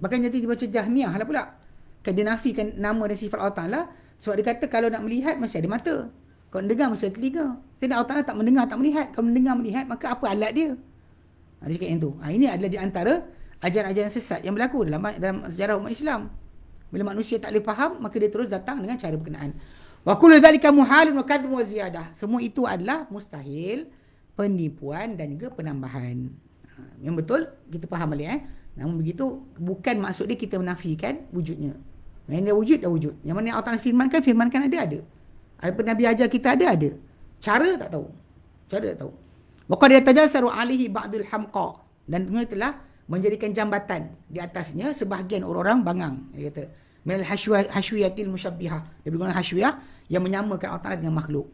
A: Bahkan jadi dia baca Jahmiah lah pula. Kan dia nafikan nama dan sifat Allah Ta'ala. Sebab dia kata kalau nak melihat masih ada mata. Kalau dengar masih ada telinga. Jadi Allah Ta'ala tak mendengar, tak melihat. Kalau mendengar, melihat, maka apa alat dia? Ha, dia cakap yang tu. Ha, ini adalah di antara ajaran-ajaran sesat yang berlaku dalam, dalam sejarah umat Islam. Bila manusia tak boleh faham, maka dia terus datang dengan cara berkenaan. Wa kullu dhalika muhalun wa kadhbu wa ziyadah. Semua itu adalah mustahil, penipuan dan juga penambahan. Ha, yang betul kita faham balik eh. Namun begitu bukan maksud dia kita menafikan wujudnya. Yang dia wujud dah wujud. Yang mana Allah Taala firmankan firmankan ada ada. Apa Nabi ajar kita ada ada. Cara tak tahu. Cara tak tahu. Wa qad yatajassaru alihi ba'dul hamqa dan dunia telah menjadikan jambatan di atasnya sebahagian orang-orang bangang. Dia kata minal hashwiyatil musyabbihah. Dia berguna hashwiyah yang menyamakan Allah Ta'ala dengan makhluk.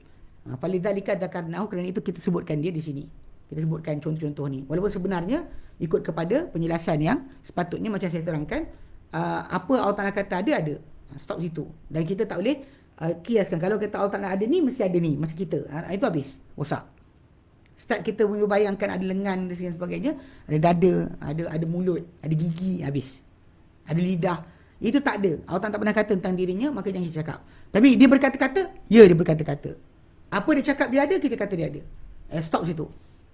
A: Ha, Falidzalika dzakarnahu kerana itu kita sebutkan dia di sini. Kita sebutkan contoh-contoh ni. Walaupun sebenarnya ikut kepada penjelasan yang sepatutnya macam saya terangkan uh, apa Allah Taala kata ada ada. Ha, stop situ. Dan kita tak boleh uh, kiaskan kalau kata Allah Taala ada ni mesti ada ni macam kita. Ha, itu habis. Rosak. Start kita bayangkan ada lengan dan sebagainya, ada dada, ada ada mulut, ada gigi habis. Ada lidah. Itu tak ada. Allah tak pernah kata tentang dirinya, maka jangan kita cakap. Tapi dia berkata-kata, ya dia berkata-kata. Apa dia cakap dia ada, kita kata dia ada. Eh, stop situ.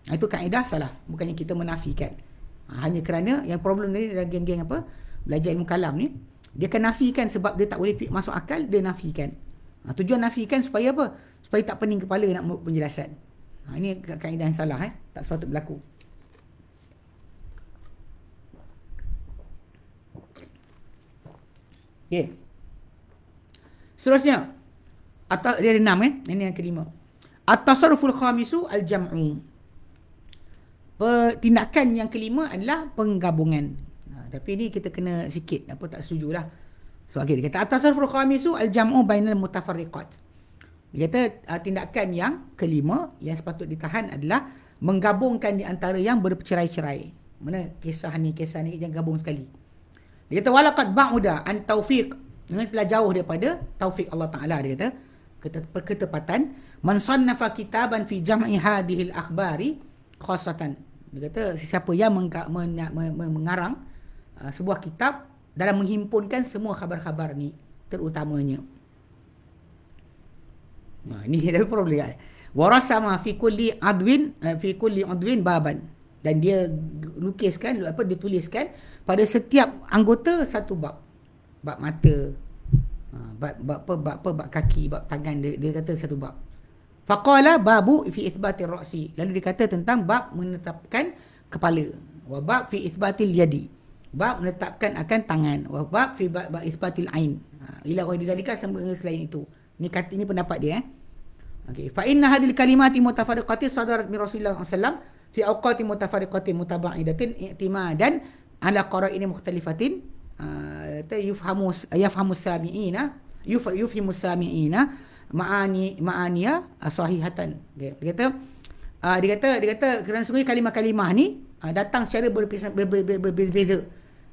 A: Nah, itu kaedah salah. Bukannya kita menafikan. Ha, hanya kerana yang problem ni dalam geng-geng apa, belajar ilmu kalam ni, dia akan nafikan sebab dia tak boleh masuk akal, dia nafikan. Ha, tujuan nafikan supaya apa? Supaya tak pening kepala nak penjelasan. Ha, ini kaedah yang salah eh. Tak sepatut berlaku. Okay. Seterusnya. Atau, dia ada enam eh. Ini yang kelima. At-tasarruful khamisu al-jam'u. Tindakan yang kelima adalah penggabungan. Ha, tapi ini kita kena sikit. Apa tak setuju lah. So, okay, dia kata at-tasarruful khamisu al-jam'u bainal mutafarriqat. Dia kata uh, tindakan yang kelima yang sepatut ditahan adalah menggabungkan di antara yang bercerai-cerai. Mana kisah ni, kisah ni jangan gabung sekali. Dia kata walaqad ba'uda an taufiq. Dengan telah jauh daripada taufik Allah Taala dia kata ketepatan man sannafa kitaban fi jam'i hadhihi al-akhbari khassatan. Dia kata sesiapa yang mengarang uh, sebuah kitab dalam menghimpunkan semua khabar-khabar ni terutamanya. Ha, ini dia problem kan. Warasama fi kulli adwin uh, fi kulli adwin baban dan dia lukiskan apa dia tuliskan pada setiap anggota satu bab. Bab mata, ha, bab bab apa bab apa bab kaki, bab tangan dia, dia kata satu bab. Faqala babu fi itsbati ra'si. Lalu dia kata tentang bab menetapkan kepala. Wa bab fi itsbatil yadi. Bab menetapkan akan tangan. Wa bab fi bab, bab itsbatil ain. Ha, ila ghairi dalika sama selain itu. Ini kata ini pendapat dia eh. Okey, fa inna hadhil kalimati mutafariqati sadarat min Rasulullah sallallahu fi awqati mutafariqati mutaba'idatin i'timadan ala qara'in mukhtalifatin uh, yufhamu yafhamu sami'ina yuf yufhimu sami'ina ma'ani ma'aniya sahihatan dia, dia kata uh, dia kata dia kata kerana sungguh kalimah-kalimah ni uh, datang secara berbeza berbeza.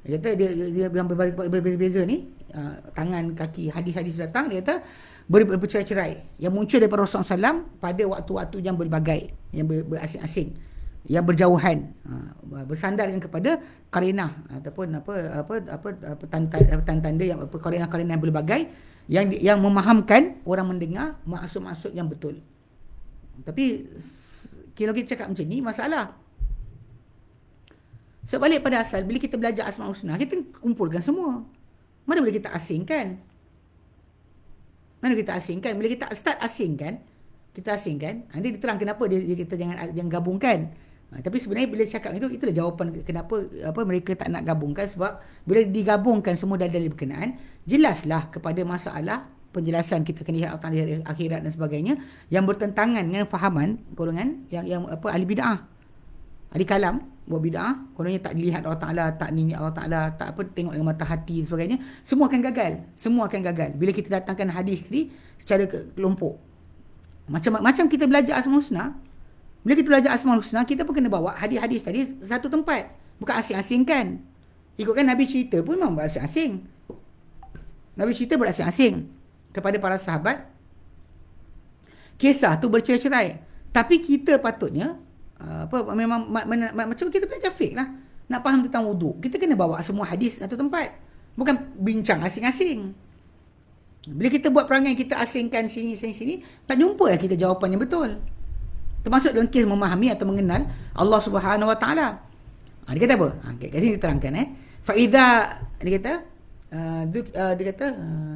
A: Dia kata dia dia yang berbeza ni uh, tangan kaki hadis-hadis datang dia kata ber, bercerai-cerai. Yang muncul daripada Rasulullah SAW pada waktu-waktu yang berbagai yang ber, berasing-asing yang berjauhan. Ha, bersandarkan kepada karinah ataupun apa apa apa, apa tanda-tanda yang apa karinah-karinah yang berbagai yang yang memahamkan orang mendengar maksud-maksud yang betul. Tapi kalau kita cakap macam ni masalah. Sebalik pada asal bila kita belajar asmaul husna kita kumpulkan semua. Mana boleh kita asingkan? Mana kita asingkan? Bila kita start asingkan, kita asingkan, nanti diterang kenapa dia, dia kita jangan jangan gabungkan. Ha, tapi sebenarnya bila cakap itu, itulah jawapan kenapa apa mereka tak nak gabungkan sebab bila digabungkan semua dalil berkenaan, jelaslah kepada masalah penjelasan kita kena lihat akhirat, akhirat dan sebagainya yang bertentangan dengan fahaman golongan yang yang apa ahli bidah. Ahli kalam buat bid'ah, kononnya tak dilihat Allah Taala, tak ni Allah Taala, tak apa tengok dengan mata hati dan sebagainya, semua akan gagal. Semua akan gagal. Bila kita datangkan hadis tadi secara kelompok. Macam macam kita belajar Asmaul Husna, bila kita belajar Asmaul Husna, kita pun kena bawa hadis-hadis tadi satu tempat. Bukan asing-asing kan. Ikutkan Nabi cerita pun memang berasing-asing. Nabi cerita berasing-asing kepada para sahabat. Kisah tu bercerai-cerai. Tapi kita patutnya Ah, apa memang ma, ma, ma, macam kita belajar fiqh lah nak faham tentang wuduk kita kena bawa semua hadis satu tempat bukan bincang asing-asing bila kita buat perangai kita asingkan sini sini sini tak jumpa lah kita jawapan yang betul termasuk dalam kes memahami atau mengenal Allah Subhanahu Wa Taala ha, dia kata apa ha, kat sini diterangkan eh fa dia kata uh, dia kata uh,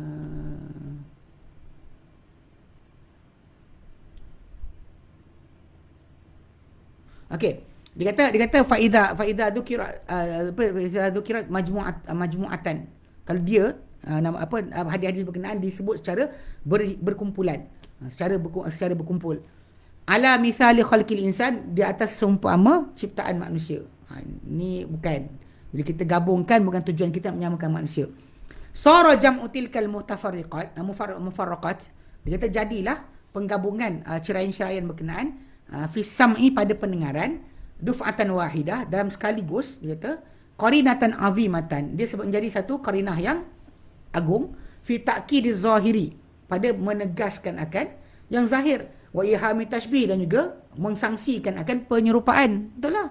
A: Okey. Dia kata dia kata faida faida dzukira uh, apa dzukira majmu'at majmu'atan. Kalau dia uh, nama apa uh, hadis-hadis berkenaan disebut secara ber, berkumpulan. Uh, secara secara berkumpul. Ala misali khalqil insan di atas seumpama ciptaan manusia. Ha, ini bukan. Bila kita gabungkan bukan tujuan kita menyamakan manusia. Sara jam'u tilkal mutafarriqat mufarraqat. Dia kata jadilah penggabungan uh, ceraian-ceraian berkenaan uh, fi sam'i pada pendengaran duf'atan wahidah dalam sekaligus dia kata qarinatan azimatan dia sebab menjadi satu qarinah yang agung fi ta'kid zahiri pada menegaskan akan yang zahir wa ihami tashbih dan juga mengsangsikan akan penyerupaan. Betul lah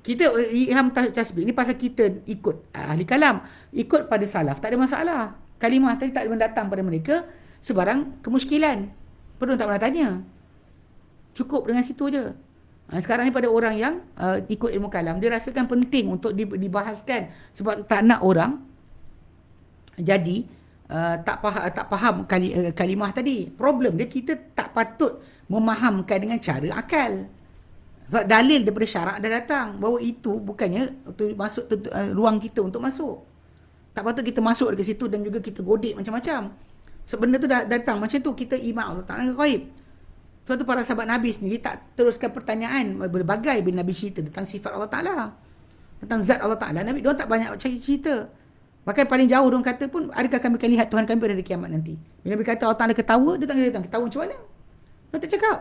A: kita iham tasbih ni pasal kita ikut ahli kalam. Ikut pada salaf tak ada masalah. Kalimah tadi tak datang pada mereka sebarang kemuskilan perlu tak pernah tanya. Cukup dengan situ je. Ha, sekarang ni pada orang yang uh, ikut ilmu kalam dia rasakan penting untuk dibahaskan. Sebab tak nak orang jadi uh, tak faham tak faham kali, uh, kalimah tadi problem dia kita tak patut memahamkan dengan cara akal sebab dalil daripada syarak dah datang bahawa itu bukannya untuk masuk tu, uh, ruang kita untuk masuk. Tak patut kita masuk ke situ dan juga kita godek macam-macam. Sebab tu dah datang macam tu kita iman Allah Taala ghaib. Sebab tu para sahabat Nabi sendiri tak teruskan pertanyaan berbagai bila Nabi cerita tentang sifat Allah Taala. Tentang zat Allah Taala. Nabi dia tak banyak cerita. Bahkan paling jauh dia kata pun adakah kami akan lihat Tuhan kami pada hari kiamat nanti. Bila Nabi kata Allah Taala ketawa, dia tak kata ketawa macam mana? Dia tak cakap.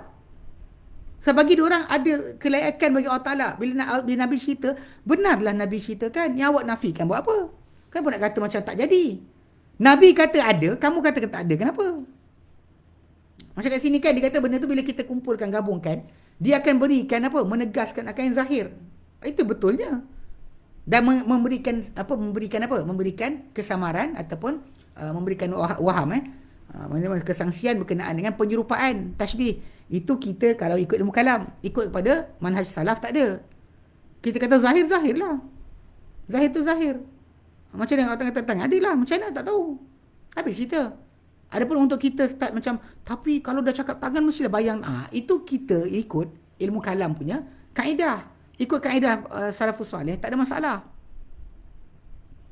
A: Sebab bagi orang ada kelayakan bagi Allah Ta'ala. Bila, bila Nabi cerita, benarlah Nabi ceritakan. Yang awak nafikan buat apa? Kan pun nak kata macam tak jadi. Nabi kata ada, kamu kata tak ada. Kenapa? Macam kat sini kan, dia kata benda tu bila kita kumpulkan, gabungkan, dia akan berikan apa? Menegaskan akan yang zahir. Itu betulnya. Dan memberikan apa? Memberikan apa? Memberikan kesamaran ataupun uh, memberikan waham eh. Uh, kesangsian berkenaan dengan penyerupaan, tashbih. Itu kita kalau ikut ilmu kalam. Ikut kepada manhaj salaf tak ada. Kita kata zahir, zahir lah. Zahir tu zahir. Macam mana orang kata tanya adil lah. Macam mana tak tahu. Habis cerita. Ada pun untuk kita start macam, tapi kalau dah cakap tangan mestilah bayang. Ah, itu kita ikut ilmu kalam punya kaedah. Ikut kaedah uh, salafus salih, tak ada masalah.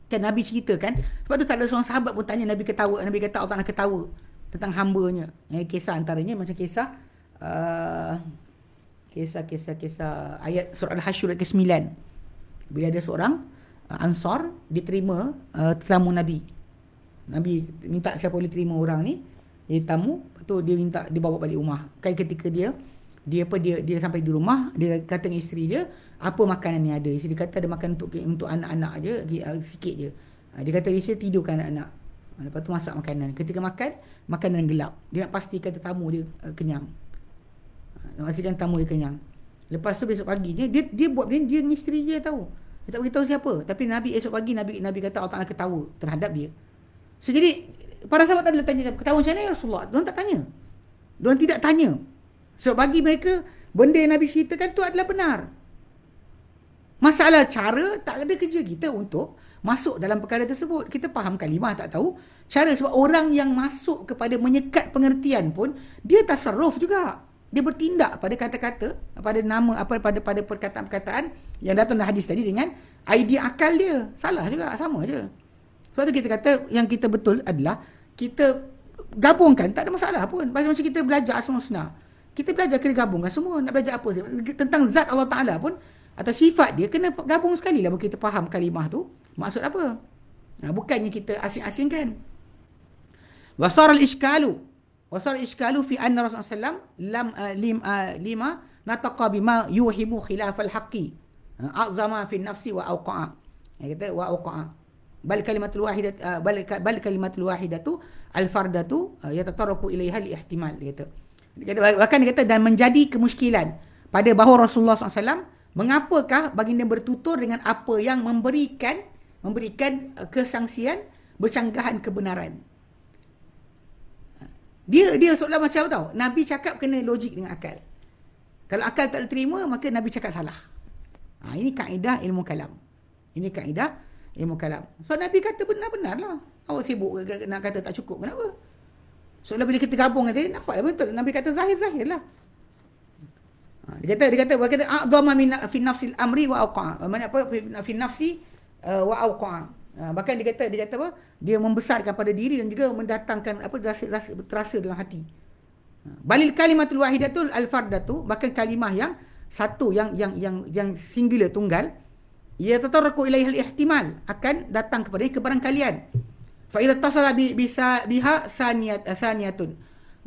A: Kan Nabi cerita kan. Sebab tu tak ada seorang sahabat pun tanya Nabi ketawa. Nabi kata Allah Ta'ala ketawa. Tentang hambanya. Yang kisah antaranya macam kisah Uh, kisah-kisah-kisah ayat surah Al-Hasyr ayat ke-9 bila ada seorang uh, ansar diterima uh, tetamu Nabi Nabi minta siapa boleh terima orang ni dia tamu tu dia minta dibawa balik rumah kan ketika dia dia apa dia dia sampai di rumah dia kata dengan isteri dia apa makanan yang ada isteri kata ada makan untuk untuk anak-anak aje uh, sikit je uh, dia kata isteri tidurkan anak-anak lepas tu masak makanan ketika makan makanan gelap dia nak pastikan tetamu dia uh, kenyang nak hasilkan tamu dia kenyang. Lepas tu besok pagi dia dia, dia buat dia, dia ni isteri dia tahu. Dia tak beritahu siapa. Tapi Nabi esok pagi Nabi Nabi kata Allah Taala ketawa terhadap dia. So jadi para sahabat tadi tanya ketawa macam mana ya Rasulullah? Dia tak tanya. Dia tidak tanya. So bagi mereka benda yang Nabi ceritakan tu adalah benar. Masalah cara tak ada kerja kita untuk masuk dalam perkara tersebut. Kita faham kalimah tak tahu. Cara sebab orang yang masuk kepada menyekat pengertian pun dia tasarruf juga dia bertindak pada kata-kata pada nama apa pada pada perkataan-perkataan yang datang dalam hadis tadi dengan idea akal dia salah juga sama aja sebab tu kita kata yang kita betul adalah kita gabungkan tak ada masalah pun macam kita belajar asma husna kita belajar kena gabungkan semua nak belajar apa tentang zat Allah Taala pun atau sifat dia kena gabung sekali lah kita faham kalimah tu maksud apa nah, bukannya kita asing-asingkan wasar al-iskalu Wasal iskalu fi anna Rasulullah SAW lam uh, lim, uh, lima nataqa bima yuhimu khilaf al-haqqi. Uh, a'zama fi nafsi wa awqa'a. Dia kata wa awqa'a. Bal kalimatul wahidat uh, bal, bal kalimatul wahidatu al-fardatu uh, yatatarraku ilaiha li ihtimal dia kata. Bahkan dia kata dan menjadi kemuskilan pada bahawa Rasulullah SAW mengapakah baginda bertutur dengan apa yang memberikan memberikan uh, kesangsian bercanggahan kebenaran. Dia dia seolah macam tahu. Nabi cakap kena logik dengan akal. Kalau akal tak diterima, maka Nabi cakap salah. Ha, ini kaedah ilmu kalam. Ini kaedah ilmu kalam. Sebab Nabi kata benar-benar lah. Awak sibuk nak kata tak cukup. Kenapa? Seolah bila kita gabung tadi, nampak lah betul. Nabi kata zahir-zahir lah. Ha, dia kata, dia kata, dia kata, A'dama min fi nafsil amri wa awqa'a. Maksudnya apa? Fi nafsi uh, wa awqa'a. Ha, bahkan dia kata dia kata apa? Dia membesarkan pada diri dan juga mendatangkan apa rasa, rasa terasa dalam hati. Ha, balil kalimatul wahidatul al-fardatu bahkan kalimah yang satu yang yang yang yang singular tunggal ia tatarraku ilaihi al-ihtimal akan datang kepada kebarangkalian. Fa idza tasala bi biha saniyat saniyatun.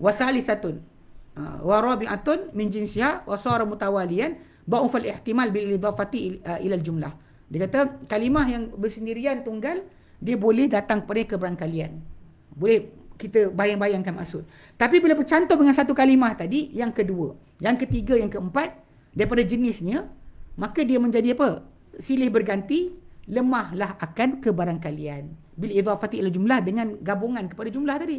A: Wa salisatun. Uh, wa rabi'atun min jinsiha wa sara mutawaliyan dha'uf al-ihtimal bil idafati uh, ila al-jumlah dia kata kalimah yang bersendirian tunggal dia boleh datang pada keberangkalian boleh kita bayang-bayangkan maksud. Tapi bila bercantum dengan satu kalimah tadi yang kedua yang ketiga yang keempat daripada jenisnya maka dia menjadi apa? Silih berganti lemahlah akan kebarangkalian bil idafati ila jumlah dengan gabungan kepada jumlah tadi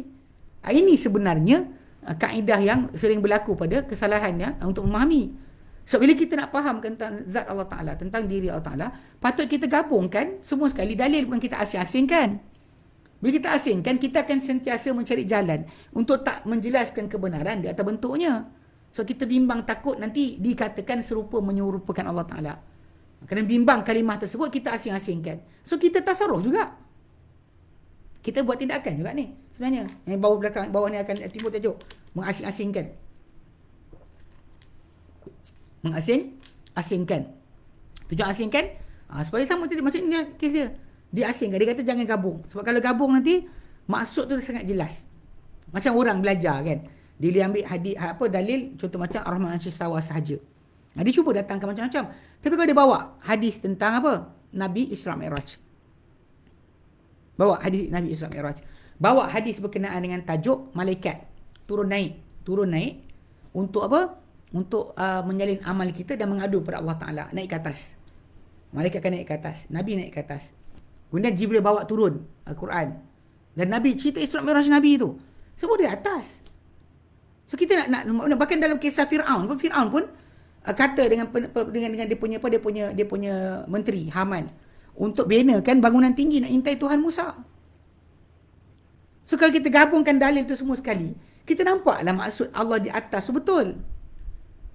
A: ah, ini sebenarnya ah, kaedah yang sering berlaku pada kesalahan ya untuk memahami So bila kita nak faham tentang zat Allah Taala, tentang diri Allah Taala, patut kita gabungkan semua sekali dalil bukan kita asing-asingkan. Bila kita asingkan, kita akan sentiasa mencari jalan untuk tak menjelaskan kebenaran di atas bentuknya. So kita bimbang takut nanti dikatakan serupa menyerupakan Allah Taala. Kerana bimbang kalimah tersebut kita asing-asingkan. So kita tasarruf juga. Kita buat tindakan juga ni sebenarnya. Yang bawah belakang bawah ni akan timbul tajuk. Mengasing-asingkan. Mengasing asingkan tujuan asingkan ha, supaya sama tadi macam ni kes dia. Dia asingkan dia kata jangan gabung. Sebab kalau gabung nanti maksud tu sangat jelas. Macam orang belajar kan dia, ambil hadis apa dalil contoh macam ar-rahman syawa sahaja. Ha, dia cuba datangkan macam-macam. Tapi kalau dia bawa hadis tentang apa? Nabi Isra Mi'raj bawa hadis nabi Isra Mi'raj bawa hadis berkenaan dengan tajuk malaikat turun naik turun naik untuk apa untuk uh, menyalin amal kita dan mengadu kepada Allah Taala naik ke atas. Malaikat akan naik ke atas, Nabi naik ke atas. Kemudian Jibril bawa turun Al-Quran. Dan Nabi cerita Isra Mi'raj Nabi itu. Semua di atas. So kita nak, nak bahkan dalam kisah Firaun pun Firaun pun uh, kata dengan dengan dengan dia punya apa dia punya dia punya menteri Haman untuk benakan bangunan tinggi nak intai Tuhan Musa. So kalau kita gabungkan dalil itu semua sekali, kita nampaklah maksud Allah di atas tu betul.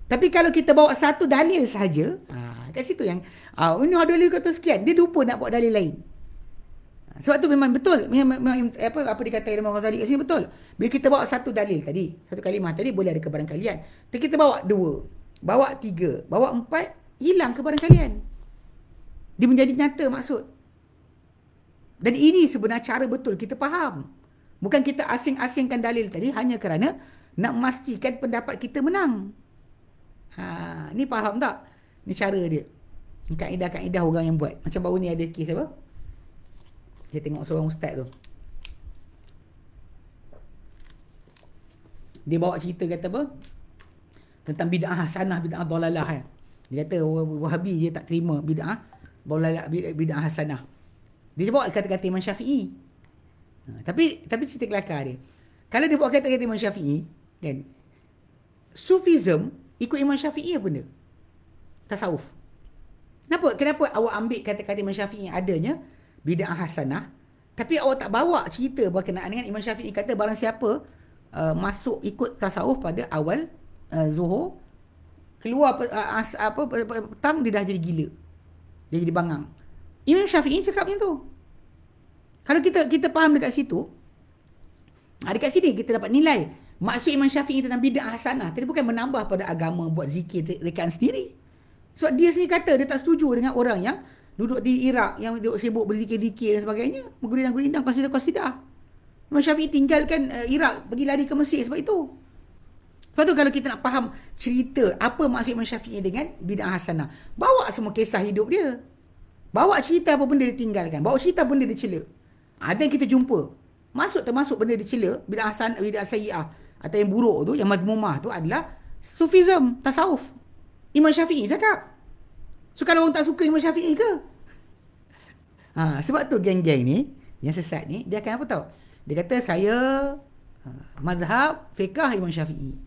A: Tapi kalau kita bawa satu dalil sahaja, ha, kat situ yang ah ini ada dalil kata sekian, dia lupa nak bawa dalil lain. Ha, sebab tu memang betul. Memang, memang apa apa dikatakan Imam Ghazali kat sini betul. Bila kita bawa satu dalil tadi, satu kalimah tadi boleh ada kebaran kalian. Tapi kita bawa dua, bawa tiga, bawa empat, hilang kebaran kalian. Dia menjadi nyata maksud. Dan ini sebenarnya cara betul kita faham. Bukan kita asing-asingkan dalil tadi hanya kerana nak memastikan pendapat kita menang. Ha, ni faham tak? Ni cara dia. Kaedah-kaedah orang yang buat. Macam baru ni ada kes apa? Saya tengok seorang ustaz tu. Dia bawa cerita kata apa? Tentang bid'ah hasanah, bid'ah dolalah kan. Dia kata wahabi dia tak terima bid'ah dolalah, bid'ah hasanah. Dia bawa kata-kata Imam Syafi'i. Ha, tapi tapi cerita kelakar dia. Kalau dia bawa kata-kata Imam Syafi'i, kan? Sufism ikut Imam Syafi'i apa benda? Tasawuf. Kenapa? Kenapa awak ambil kata-kata Imam Syafi'i adanya bid'ah hasanah tapi awak tak bawa cerita berkenaan dengan Imam Syafi'i kata barang siapa uh, masuk ikut tasawuf pada awal uh, zuhur keluar uh, as, apa petang dia dah jadi gila. Dia jadi bangang. Imam Syafi'i cakap macam tu. Kalau kita kita faham dekat situ, ah, dekat sini kita dapat nilai Maksud Imam Syafi'i tentang bid'ah hasanah tadi bukan menambah pada agama buat zikir rekaan sendiri. Sebab dia sendiri kata dia tak setuju dengan orang yang duduk di Iraq yang duduk sibuk berzikir-zikir dan sebagainya, menggurindang-gurindang qasidah-qasidah. Imam Syafi'i tinggalkan uh, Iraq pergi lari ke Mesir sebab itu. Sebab tu kalau kita nak faham cerita apa maksud Imam Syafi'i dengan bid'ah hasanah, bawa semua kisah hidup dia. Bawa cerita apa benda dia tinggalkan, bawa cerita benda dia cela. Ada yang kita jumpa. Masuk termasuk benda dia cela, bid'ah hasanah, bid'ah sayyi'ah atau yang buruk tu yang mazmumah tu adalah sufism tasawuf Imam Syafi'i cakap so kalau orang tak suka Imam Syafi'i ke ha, sebab tu geng-geng ni yang sesat ni dia akan apa tau dia kata saya ha, mazhab fiqah Imam Syafi'i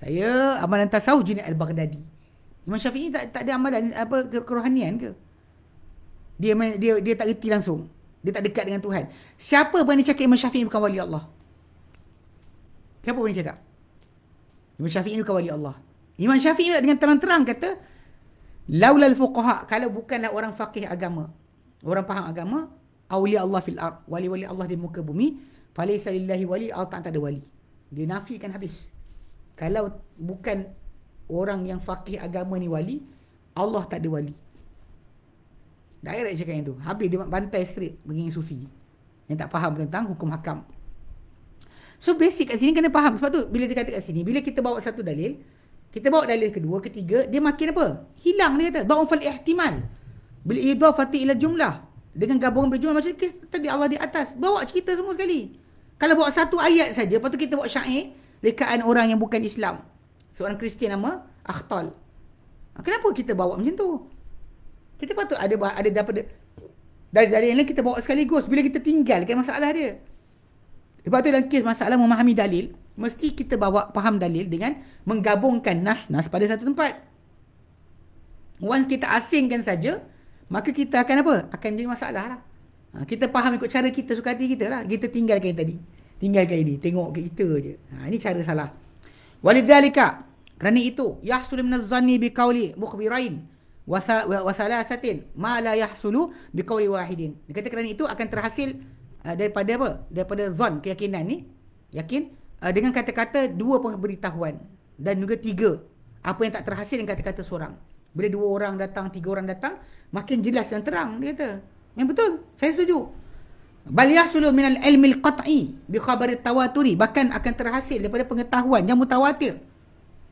A: saya amalan tasawuf Junaid Al-Baghdadi Imam Syafi'i tak tak ada amalan apa kerohanian ke dia dia dia tak reti langsung dia tak dekat dengan Tuhan siapa berani cakap Imam Syafi'i bukan wali Allah Siapa boleh cakap? Imam Syafi'i bukan wali Allah. Imam Syafi'i dengan terang-terang kata, Laulal fuqaha, kalau bukanlah orang faqih agama, orang faham agama, awliya Allah fil ard, wali-wali Allah di muka bumi, falaysa lillahi wali, Allah tak ada wali. Dia nafikan habis. Kalau bukan orang yang faqih agama ni wali, Allah tak ada wali. Direct cakap yang tu. Habis dia bantai straight begini sufi. yang tak faham tentang hukum hakam. So basic kat sini kena faham. Sebab tu bila dia kata kat sini, bila kita bawa satu dalil, kita bawa dalil kedua, ketiga, dia makin apa? Hilang dia kata. Da'ufal ihtimal. Bila idhafati ila jumlah. Dengan gabungan berjumlah macam tadi Allah di atas. Bawa cerita semua sekali. Kalau bawa satu ayat saja, lepas tu kita bawa syair, lekaan orang yang bukan Islam. Seorang Kristian nama Akhtal. Kenapa kita bawa macam tu? Kita patut ada ada dapat dari dari yang lain kita bawa sekaligus bila kita tinggalkan masalah dia. Lepas tu dalam kes masalah memahami dalil, mesti kita bawa faham dalil dengan menggabungkan nas-nas pada satu tempat. Once kita asingkan saja, maka kita akan apa? Akan jadi masalah lah. Ha, kita faham ikut cara kita suka hati kita lah. Kita tinggalkan yang tadi. Tinggalkan ini. Tengok ke kita je. Ha, ini cara salah. Walidhalika. Kerana itu. Yahsulu minaz zanni biqawli mukhbirain. Wasalasatin. Ma la yahsulu biqawli wahidin. Dia kata kerana itu akan terhasil uh, daripada apa? Daripada zon keyakinan ni. Yakin? Uh, dengan kata-kata dua pemberitahuan. Dan juga tiga. Apa yang tak terhasil dengan kata-kata seorang. Bila dua orang datang, tiga orang datang. Makin jelas dan terang. Dia kata. Yang betul. Saya setuju. Bal yahsulu minal ilmi al-qat'i bi khabari tawaturi. Bahkan akan terhasil daripada pengetahuan yang mutawatir.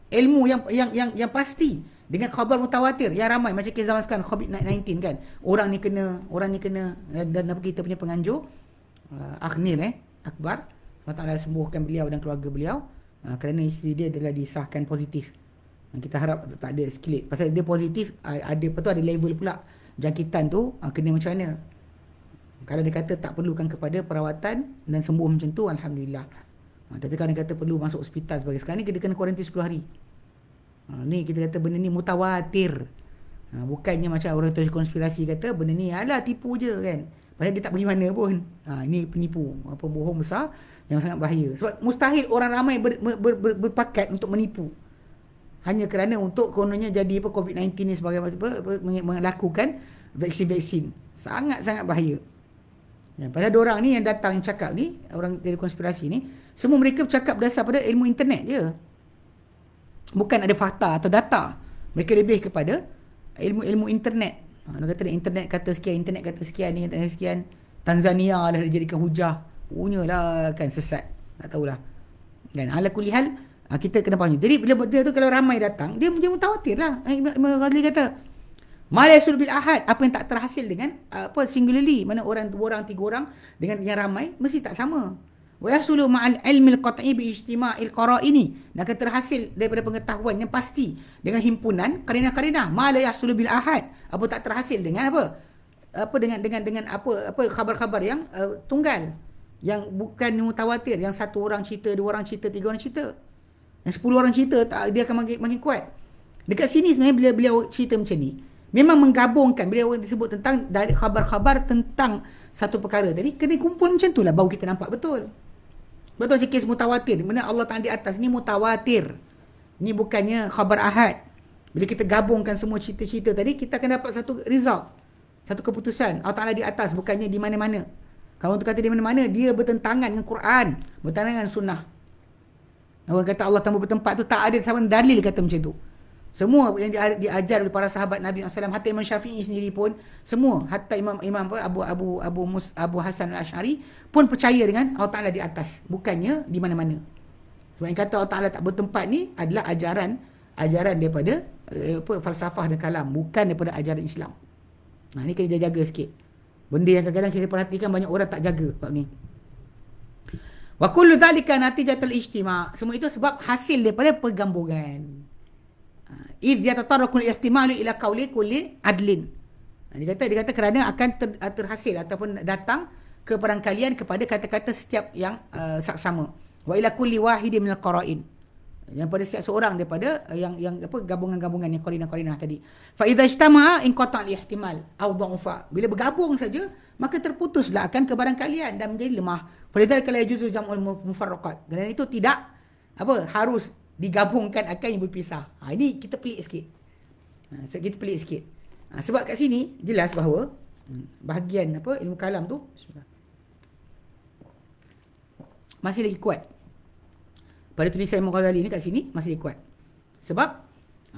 A: Ilmu yang yang yang yang pasti dengan khabar mutawatir yang ramai macam kes zaman sekarang COVID-19 kan. Orang ni kena, orang ni kena dan apa kita punya penganjur uh, Akhnil eh Akbar Allah Taala sembuhkan beliau dan keluarga beliau uh, kerana isteri dia adalah disahkan positif. Dan kita harap tak ada escalate. Pasal dia positif uh, ada apa tu ada level pula jangkitan tu uh, kena macam mana. Kalau dia kata tak perlukan kepada perawatan dan sembuh macam tu alhamdulillah. Uh, tapi kalau dia kata perlu masuk hospital sebagai sekarang ni dia kena kuarantin 10 hari. Uh, ni kita kata benda ni mutawatir. Uh, bukannya macam orang tu konspirasi kata benda ni alah tipu je kan. Padahal dia tak pergi mana pun. Ha, ini penipu. Apa bohong besar yang sangat bahaya. Sebab mustahil orang ramai ber, ber, ber, ber, berpakat untuk menipu. Hanya kerana untuk kononnya jadi apa COVID-19 ni sebagai apa, apa, melakukan vaksin-vaksin. Sangat-sangat bahaya. Ya, padahal ada orang ni yang datang yang cakap ni, orang dari konspirasi ni, semua mereka bercakap berdasar pada ilmu internet je. Bukan ada fakta atau data. Mereka lebih kepada ilmu-ilmu internet. Ha, dia kata internet kata sekian, internet kata sekian, ni kata sekian. Tanzania lah dia jadikan hujah. Punya lah kan sesat. Tak tahulah. Kan ala kulihal ha, kita kena faham. Jadi bila dia tu kalau ramai datang, dia dia mutawatir lah. Imam Ghazali kata, Malayasul bil ahad apa yang tak terhasil dengan apa singularly mana orang dua orang tiga orang dengan yang ramai mesti tak sama. Wa yasulu ma'al ilmi al-qat'i bi ijtima'il qara'ini akan terhasil daripada pengetahuan yang pasti dengan himpunan karinah-karinah. Ma la yasulu bil ahad apa tak terhasil dengan apa? Apa dengan dengan dengan apa apa khabar-khabar yang uh, tunggal? Yang bukan mutawatir yang satu orang cerita dua orang cerita tiga orang cerita. Yang sepuluh orang cerita tak dia akan makin, makin kuat. Dekat sini sebenarnya bila beliau cerita macam ni memang menggabungkan bila orang disebut tentang dari khabar-khabar tentang satu perkara tadi kena kumpul macam tu lah baru kita nampak betul Betul macam kes mutawatir. Mana Allah Ta'ala di atas ni mutawatir. Ni bukannya khabar ahad. Bila kita gabungkan semua cerita-cerita tadi, kita akan dapat satu result. Satu keputusan. Allah Ta'ala di atas bukannya di mana-mana. Kalau tu kata di mana-mana, dia bertentangan dengan Quran. Bertentangan dengan sunnah. Orang kata Allah Ta'ala bertempat tu tak ada sama dalil kata macam tu. Semua yang diajar oleh para sahabat Nabi SAW hatta Imam Syafi'i sendiri pun semua hatta Imam Imam Abu Abu Abu Mus, Abu Hasan Al-Asy'ari pun percaya dengan Allah Taala di atas bukannya di mana-mana. Sebab yang kata Allah Taala tak bertempat ni adalah ajaran ajaran daripada eh, apa falsafah dan kalam bukan daripada ajaran Islam. Nah ni kena jaga sikit. Benda yang kadang-kadang kita perhatikan banyak orang tak jaga bab ni. Wa kullu dhalika natijatul ijtima'. Semua itu sebab hasil daripada pergabungan. Idh yatatarrakul ihtimalu ila qawli kulli adlin. Dia kata dia kata kerana akan ter, uh, terhasil ataupun datang ke kalian kepada kata-kata setiap yang uh, sama. Wa ila kulli wahidin minal qara'in. Yang pada setiap seorang daripada uh, yang yang apa gabungan-gabungan yang qarina-qarina tadi. Fa idza ijtama'a in qata' al-ihtimal aw dha'fa. Bila bergabung saja maka terputuslah akan kebarang kalian dan menjadi lemah. Fa idza kala yajuzu jam'ul mufarraqat. Kerana itu tidak apa harus digabungkan akan yang berpisah. Ha, ini kita pelik sikit. Ha, kita pelik sikit. Ha, sebab kat sini jelas bahawa hmm, bahagian apa ilmu kalam tu masih lagi kuat. Pada tulisan Imam Ghazali ni kat sini masih lagi kuat. Sebab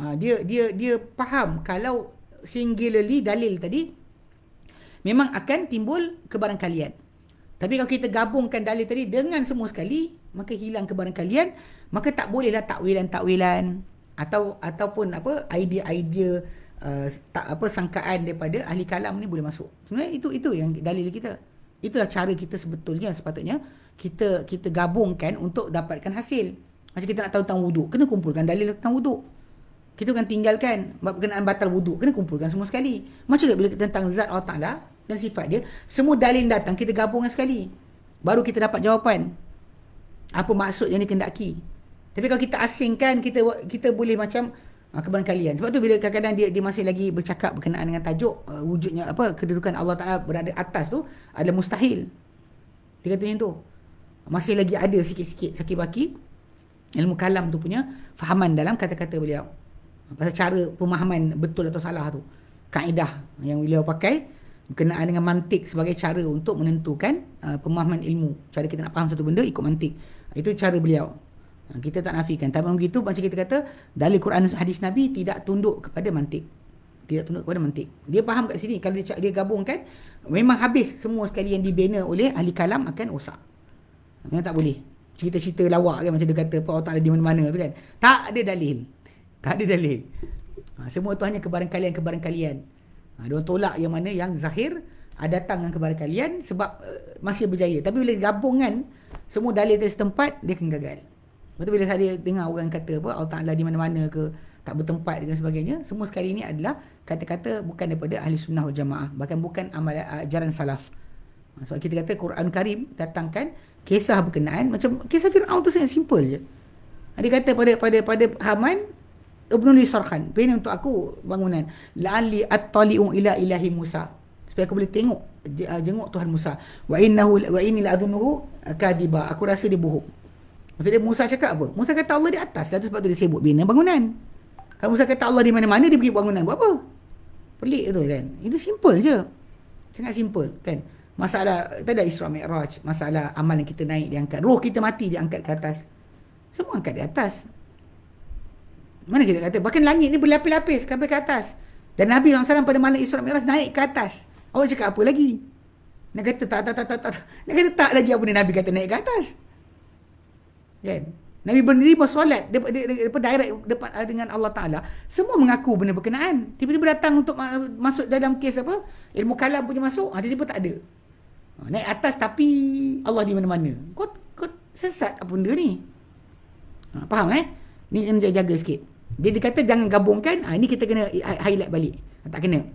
A: ha, dia dia dia faham kalau singularly dalil tadi memang akan timbul kebarangkalian. Tapi kalau kita gabungkan dalil tadi dengan semua sekali, maka hilang kebarangkalian, maka tak bolehlah takwilan-takwilan atau ataupun apa idea-idea uh, tak apa sangkaan daripada ahli kalam ni boleh masuk. Sebenarnya itu itu yang dalil kita. Itulah cara kita sebetulnya sepatutnya kita kita gabungkan untuk dapatkan hasil. Macam kita nak tahu tentang wuduk, kena kumpulkan dalil tentang wuduk. Kita kan tinggalkan berkenaan batal wuduk, kena kumpulkan semua sekali. Macam bila tentang zat Allah Ta'ala, dan sifat dia semua dalil datang kita gabungkan sekali baru kita dapat jawapan apa maksud yang dikendaki tapi kalau kita asingkan kita kita boleh macam uh, kalian sebab tu bila kadang-kadang dia, dia masih lagi bercakap berkenaan dengan tajuk uh, wujudnya apa kedudukan Allah Taala berada atas tu adalah mustahil dia kata macam tu masih lagi ada sikit-sikit sakit baki ilmu kalam tu punya fahaman dalam kata-kata beliau pasal cara pemahaman betul atau salah tu kaedah yang beliau pakai berkenaan dengan mantik sebagai cara untuk menentukan uh, pemahaman ilmu. Cara kita nak faham satu benda ikut mantik. Itu cara beliau. Uh, kita tak nafikan. Tapi begitu macam kita kata dalil Quran dan hadis Nabi tidak tunduk kepada mantik. Tidak tunduk kepada mantik. Dia faham kat sini kalau dia, dia gabungkan memang habis semua sekali yang dibina oleh ahli kalam akan rosak. Memang tak boleh. Cerita-cerita lawak kan macam dia kata apa Allah di mana-mana tu kan. Tak ada dalil. Tak ada dalil. Ha, semua tu hanya kebarangkalian-kebarangkalian. Ha, dia tolak yang mana yang zahir ada datang kepada kalian sebab uh, masih berjaya. Tapi bila gabungan semua dalil dari setempat, dia akan gagal. Lepas tu bila saya dengar orang kata apa, Allah Ta'ala di mana-mana ke, tak bertempat dan sebagainya, semua sekali ini adalah kata-kata bukan daripada ahli sunnah wal jamaah. Bahkan bukan amal ajaran salaf. Ha, sebab kita kata Quran Karim datangkan kisah berkenaan, macam kisah Fir'aun tu sangat simple je. Ha, dia kata pada pada pada Haman, Ibnu li sarhan bina untuk aku bangunan la'alli attali'u ila ilahi Musa supaya aku boleh tengok jenguk Tuhan Musa wa innahu wa inni la'adhunuhu kadiba aku rasa dia bohong maksudnya Musa cakap apa Musa kata Allah di atas lalu sebab tu dia sibuk bina bangunan kalau Musa kata Allah di mana-mana dia pergi bangunan buat apa pelik tu kan itu simple je sangat simple kan masalah tak ada Isra Mi'raj masalah amal yang kita naik diangkat roh kita mati diangkat ke atas semua angkat di atas mana kita kata? Bahkan langit ni berlapis-lapis sampai ke atas. Dan Nabi SAW pada malam Isra Mi'raj naik ke atas. Awak cakap apa lagi? Nak kata tak, tak, tak, tak, tak. Nak kata tak lagi apa ni Nabi kata naik ke atas. Kan? Nabi berdiri bersolat depan, depan direct depan uh, dengan Allah Ta'ala. Semua mengaku benda berkenaan. Tiba-tiba datang untuk masuk dalam kes apa? Ilmu kalam punya masuk. Ha, tiba-tiba tak ada. Ha, naik atas tapi Allah di mana-mana. Kau, kau sesat apa benda ni? Ha, faham eh? Ni kena jaga sikit. Dia dikata jangan gabungkan. Ha, ini kita kena highlight balik. Tak kena.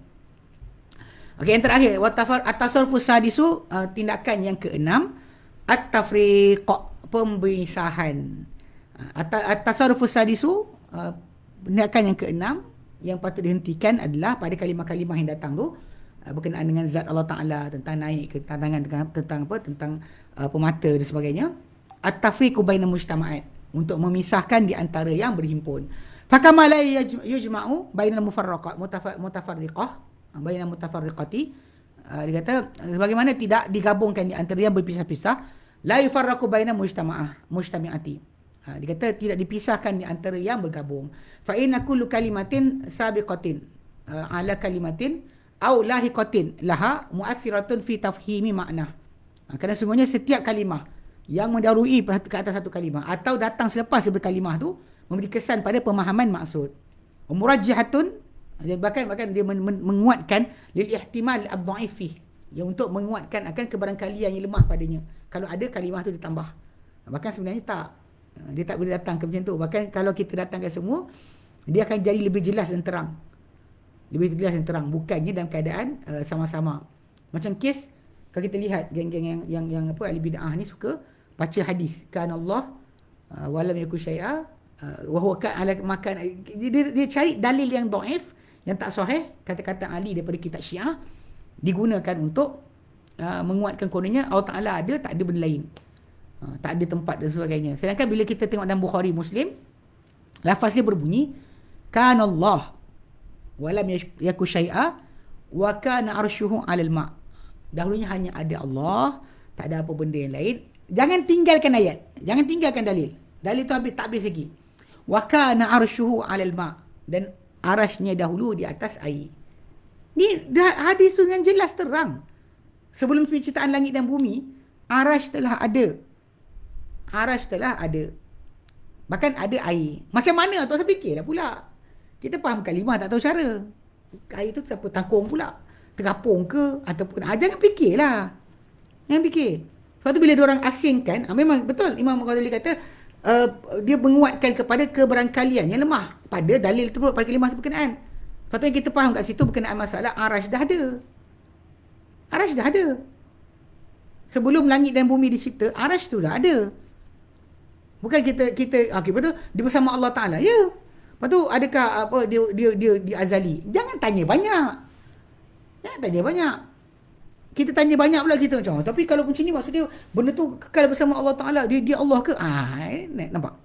A: Okey, yang terakhir. At-tasarrufu sadisu. Uh, tindakan yang keenam. At-tafriq. Pembisahan. At-tasarrufu sadisu. Uh, tindakan yang keenam. Yang patut dihentikan adalah pada kalimah-kalimah yang datang tu. Uh, berkenaan dengan zat Allah Ta'ala. Tentang naik ke tantangan. Tentang, tentang apa? Tentang uh, pemata dan sebagainya. At-tafriq baina mujtama'at untuk memisahkan di antara yang berhimpun. Fakama la yujma'u bainal mufarraqat mutafarriqah bainal mutafarriqati dia kata bagaimana tidak digabungkan di antara yang berpisah-pisah la yufarraqu bainal mujtama'ah mujtami'ati. Uh, dia kata tidak dipisahkan di antara yang bergabung. Fa inna kullu kalimatin sabiqatin. Uh, ala kalimatin au lahiqatin. Laha mu'athiratun fi tafhimi makna uh, kerana sungguhnya setiap kalimah yang mendahului ke atas satu kalimah atau datang selepas daripada kalimah tu memberi kesan pada pemahaman maksud. Umurajjihatun bahkan bahkan dia men, men, menguatkan lil ihtimal ad-dha'ifi yang untuk menguatkan akan kebarangkalian yang lemah padanya. Kalau ada kalimah tu ditambah. Bahkan sebenarnya tak dia tak boleh datang ke macam tu. Bahkan kalau kita datangkan semua dia akan jadi lebih jelas dan terang. Lebih jelas dan terang bukannya dalam keadaan uh, sama-sama. Macam kes kalau kita lihat geng-geng yang yang yang apa ahli bidah ni suka baca hadis kan Allah uh, walam yakun syai'a uh, wa huwa ka ala makan dia, dia cari dalil yang dhaif yang tak sahih kata-kata Ali daripada kitab Syiah digunakan untuk uh, menguatkan kononnya Allah Taala ada tak ada benda lain uh, tak ada tempat dan sebagainya sedangkan bila kita tengok dalam Bukhari Muslim lafaz dia berbunyi kan Allah walam yakun syai'a wa kana arshuhu 'alal ma' dahulunya hanya ada Allah tak ada apa benda yang lain Jangan tinggalkan ayat. Jangan tinggalkan dalil. Dalil tu habis tak habis lagi. Wa kana arshuhu 'alal ma' dan arasnya dahulu di atas air. Ni dah hadis tu dengan jelas terang. Sebelum penciptaan langit dan bumi, Arash telah ada. Arash telah ada. Bahkan ada air. Macam mana tu saya fikirlah pula. Kita faham kalimah tak tahu cara. Air tu siapa tangkung pula. Terapung ke ataupun ah, jangan fikirlah. Jangan fikir. Sebab tu bila orang asingkan, ah, memang betul Imam Ghazali kata uh, dia menguatkan kepada keberangkalian yang lemah pada dalil tersebut pada kalimah berkenaan. Tu kita faham kat situ berkenaan masalah arash dah ada. Arash dah ada. Sebelum langit dan bumi dicipta, arash tu dah ada. Bukan kita kita okey betul dia bersama Allah Taala. Ya. Lepas tu adakah apa dia dia dia di azali? Jangan tanya banyak. Jangan tanya banyak. Kita tanya banyak pula kita macam. Tapi kalau macam ni maksud dia benda tu kekal bersama Allah Taala. Dia dia Allah ke? Ah, eh, nampak.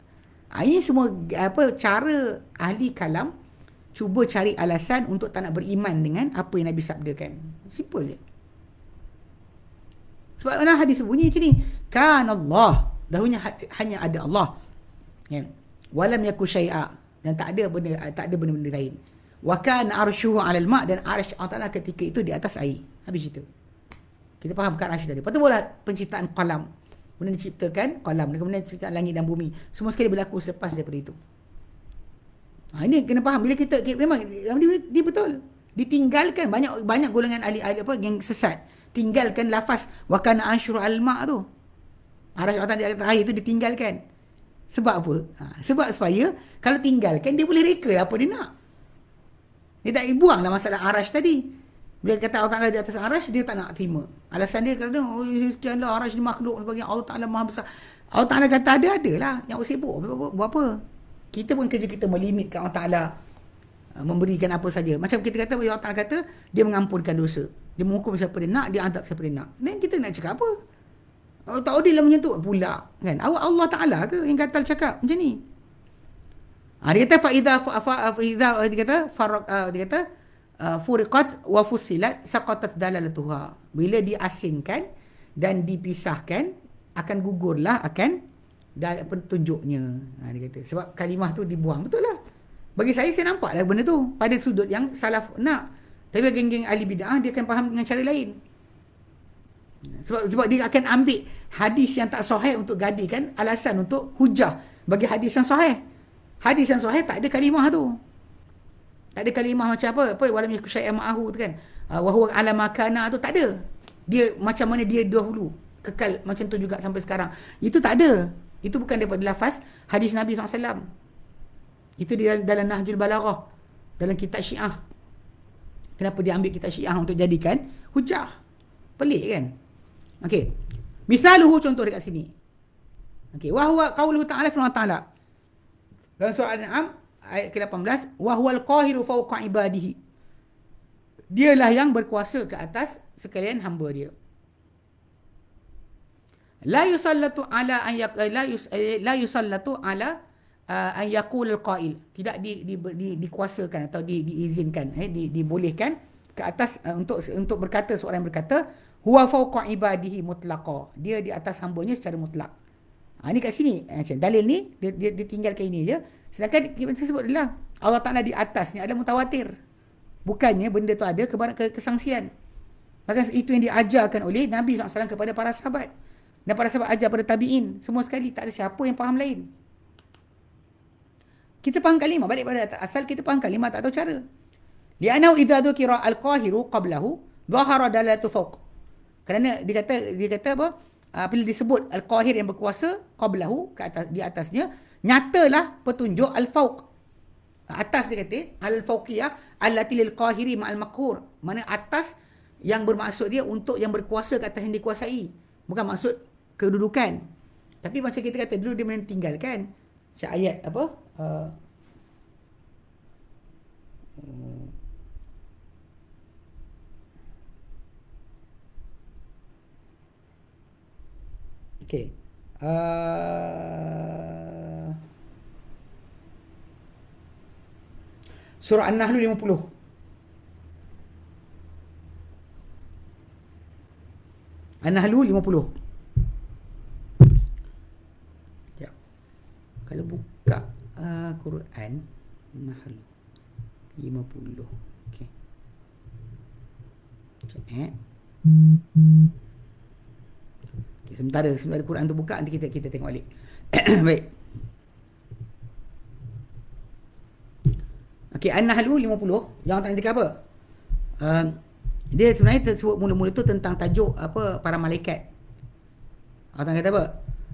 A: Ah, ini semua apa cara ahli kalam cuba cari alasan untuk tak nak beriman dengan apa yang Nabi sabdakan. Simple je. Sebab mana hadis bunyi macam ni? Kan Allah dahulunya hanya ada Allah. Kan? Walam yaku syai'a. Dan tak ada benda tak ada benda-benda lain. Wa kana arshuhu 'alal ma' dan arsy Allah Taala ketika itu di atas air. Habis itu. Kita faham kan arsy tadi. Tu bola penciptaan qalam kemudian diciptakan qalam kemudian penciptaan langit dan bumi. Semua sekali berlaku selepas daripada itu ha, ini kena faham bila kita, memang dia, dia betul ditinggalkan banyak banyak golongan ahli-ahli apa yang sesat tinggalkan lafaz wa kana arshuhu 'alal ma' tu Arash Allah di atas air tu ditinggalkan. Sebab apa? Ha, sebab supaya kalau tinggalkan dia boleh reka apa dia nak. Dia tak buanglah masalah arash tadi. Bila kata Allah Ta'ala di atas arash, dia tak nak terima. Alasan dia kerana, oh, sekian lah arash ni makhluk. Sebagainya. Allah Ta'ala maha besar. Allah Ta'ala kata ada, ada lah. Yang sibuk. Buat apa? Kita pun kerja kita melimitkan Allah Ta'ala. Uh, memberikan apa saja. Macam kita kata, Allah Ta'ala kata, dia mengampunkan dosa. Dia menghukum siapa dia nak, dia azab siapa dia nak. Dan kita nak cakap apa? Oh, tak adil lah menyentuh pula. Kan? Allah Ta'ala ke yang kata cakap macam ni? Ha, dia kata fa'idha fa'idha dia kata faraq uh, dia kata uh, furiqat wa fusilat saqatat dalalatuha. Bila diasingkan dan dipisahkan akan gugurlah akan dan petunjuknya. Ha, dia kata sebab kalimah tu dibuang betul lah. Bagi saya saya nampak lah benda tu pada sudut yang salaf nak. Tapi geng-geng ahli bid'ah dia akan faham dengan cara lain. Sebab sebab dia akan ambil hadis yang tak sahih untuk gadikan alasan untuk hujah bagi hadis yang sahih. Hadis yang sahih tak ada kalimah tu. Tak ada kalimah macam apa? Apa walam yakun syai'an ma'ahu tu kan. Uh, wa huwa ala makana tu tak ada. Dia macam mana dia dahulu kekal macam tu juga sampai sekarang. Itu tak ada. Itu bukan daripada lafaz hadis Nabi SAW. Itu di dalam Nahjul Balaghah. Dalam kitab Syiah. Kenapa dia ambil kitab Syiah untuk jadikan hujah? Pelik kan? Okey. Misaluhu contoh dekat sini. Okey, wa huwa qauluhu ta'ala firman ta'ala. Dalam surah Al-An'am ayat ke-18, wa huwal qahiru fawqa ibadihi. Dialah yang berkuasa ke atas sekalian hamba dia. La yusallatu ala an yak la, yus, eh, la yusallatu ala uh, an yaqul al-qail. Tidak di, di, di, dikuasakan atau di, diizinkan eh di, dibolehkan ke atas uh, untuk untuk berkata seorang yang berkata huwa fawqa ibadihi mutlaqa. Dia di atas hamba-nya secara mutlak. Ha ni kat sini. Eh, macam dalil ni dia dia, dia tinggalkan ini je. Sedangkan kita sebut adalah Allah Taala di atas ni ada mutawatir. Bukannya benda tu ada ke, kesangsian. Bahkan itu yang diajarkan oleh Nabi SAW kepada para sahabat dan para sahabat ajar pada tabi'in semua sekali tak ada siapa yang faham lain kita faham kalimah balik pada asal kita faham kalimah tak tahu cara li'anau idza dzukira al-qahiru qablahu dhahara dalatu fawq kerana dia kata dia kata apa? Apabila disebut al-qahir yang berkuasa qablahu ke atas di atasnya, nyatalah petunjuk al-fauq. Atas dia kata al-fauqiyah allati lil qahiri ma'al makhur. Mana atas yang bermaksud dia untuk yang berkuasa ke atas yang dikuasai. Bukan maksud kedudukan. Tapi macam kita kata dulu dia meninggalkan ayat apa? Uh, Okey. Uh, surah An-Nahl 50. An-Nahl 50. Ya. Kalau buka uh, Quran Nahl 50. Okey. Okey. Eh. Okay, sementara sementara Quran tu buka nanti kita kita tengok balik baik Okey, An-Nahl 50. Jangan tanya apa. Uh, dia sebenarnya tersebut mula-mula tu tentang tajuk apa para malaikat. Allah kata apa?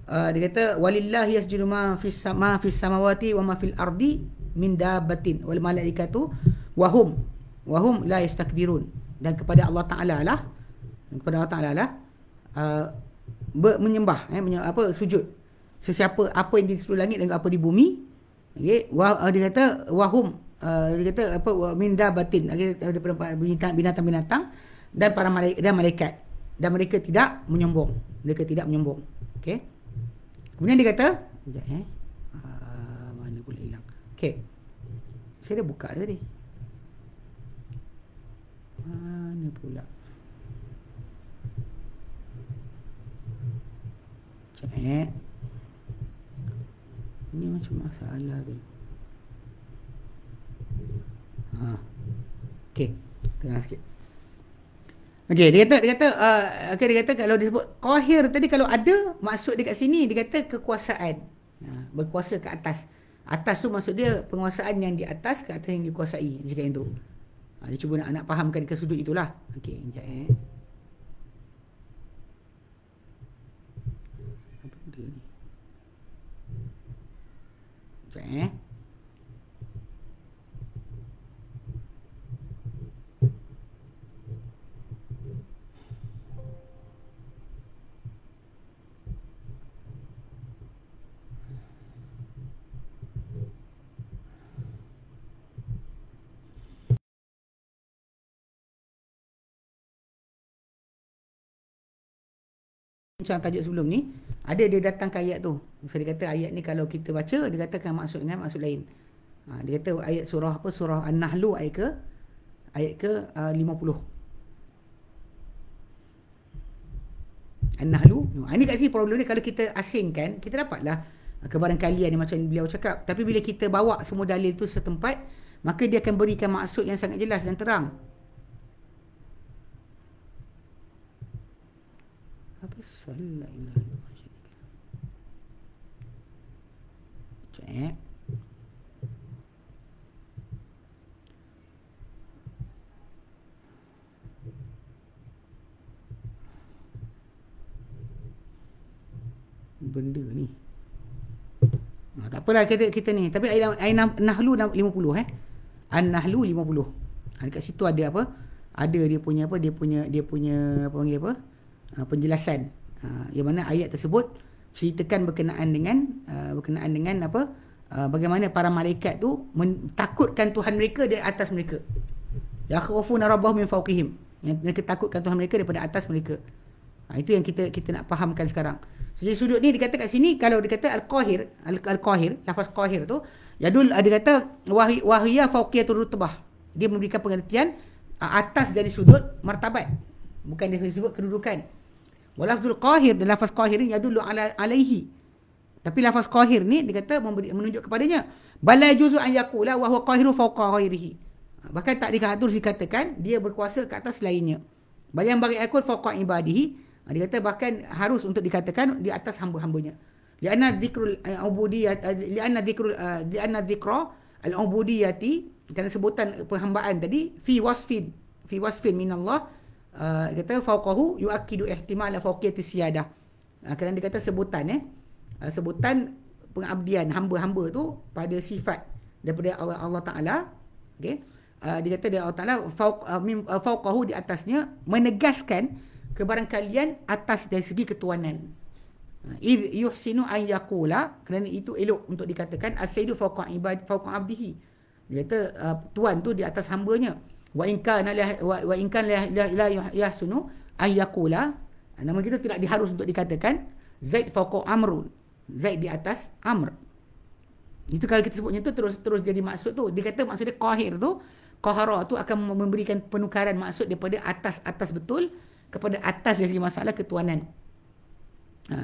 A: Uh, dia kata walillahi yasjudu ma fis sama fis samawati wa ma fil ardi min dabbatin wal malaikatu wa hum wa hum la yastakbirun. Dan kepada Allah Taala lah kepada Allah Taala lah uh, menyembah eh menyembah, apa sujud. Sesiapa apa yang di seluruh langit dan apa di bumi. Okey, uh, dia kata wahum uh, dia kata apa minda batin daripada binatang-binatang dan para malaikat dan malaikat dan mereka tidak menyombong mereka tidak menyombong okey kemudian dia kata sekejap eh uh, mana pula hilang okey saya dah buka tadi mana pula sekejap eh ini macam masalah tu Ha. Okey. Tengah sikit. Okey, dia kata dia kata uh, okay, dia kata kalau disebut qahir tadi kalau ada maksud dekat sini dia kata kekuasaan. Ha, berkuasa ke atas. Atas tu maksud dia penguasaan yang di atas ke atas yang dikuasai. Dia cakap yang. Ha, dia cuba nak, nak fahamkan ke sudut itulah. Okey, sekejap eh. Apa benda ni? Sekejap eh. Macam tajuk sebelum ni ada dia datang ke ayat tu. Misalnya dia kata ayat ni kalau kita baca dia katakan maksud dengan maksud lain. Ha, dia kata ayat surah apa? Surah An-Nahlu ayat ke? Ayat ke uh, 50 An-Nahlu? Ha, ini kat sini problem ni kalau kita asingkan kita dapatlah kebarangkalian ni macam beliau cakap. Tapi bila kita bawa semua dalil tu setempat maka dia akan berikan maksud yang sangat jelas dan terang apa? Salah la ilaha illallah cek. Benda ni. Ha, tak apalah kita, kita ni. Tapi ayat, ayat Nahlu 50 eh. An-Nahlu 50 ha, dekat situ ada apa? Ada dia punya apa? Dia punya dia punya apa panggil apa uh, penjelasan. Uh, yang mana ayat tersebut ceritakan berkenaan dengan uh, berkenaan dengan apa? Bagaimana para malaikat tu takutkan Tuhan mereka di atas mereka. Ya khawfuna rabbahum min fawqihim. Yang mereka takutkan Tuhan mereka daripada atas mereka. Itu yang kita kita nak fahamkan sekarang. Jadi sudut ni dikata kat sini kalau dikata al-qahir al-qahir lafaz qahir tu yadul ada kata wahi wahiya fawqiyatur rutbah. Dia memberikan pengertian atas dari sudut martabat bukan dari sudut kedudukan Walafzul qahir dan lafaz qahir ni yadullu ala alaihi. Tapi lafaz qahir ni dia kata memberi, menunjuk kepadanya. Bala juzu an yaqula wa huwa qahiru fawqa ghairihi. Bahkan tak dikatakan dikatakan dia berkuasa ke atas lainnya. Bayang bagi akul fawqa ibadihi. Dia kata bahkan harus untuk dikatakan di atas hamba-hambanya. Lianna dzikrul ubudiyat lianna dzikrul lianna dzikra al-ubudiyati kerana sebutan penghambaan tadi fi wasfin fi wasfin minallah uh, kata fauqahu yuakidu ihtimal fauqiyati siyadah. Uh, kerana dia kata sebutan eh. Uh, sebutan pengabdian hamba-hamba tu pada sifat daripada Allah, Allah Taala. Okey uh, dia kata dia Allah Taala fauq fauqahu di atasnya menegaskan kebarangkalian atas dari segi ketuanan. Id yuhsinu an yaqula kerana itu elok untuk dikatakan as-sayyidu fauqa ibad fauqa abdihi. Dia kata uh, tuan tu di atas hambanya wa in kana wa in kana la yahsunu ay yaqula. Nama kita tidak diharus untuk dikatakan zaid fawqa amrun. Zaid di atas amr. Itu kalau kita sebutnya tu terus terus jadi maksud tu. Dia kata maksud dia qahir tu qahara tu akan memberikan penukaran maksud daripada atas atas betul kepada atas dari segi masalah ketuanan. Ha.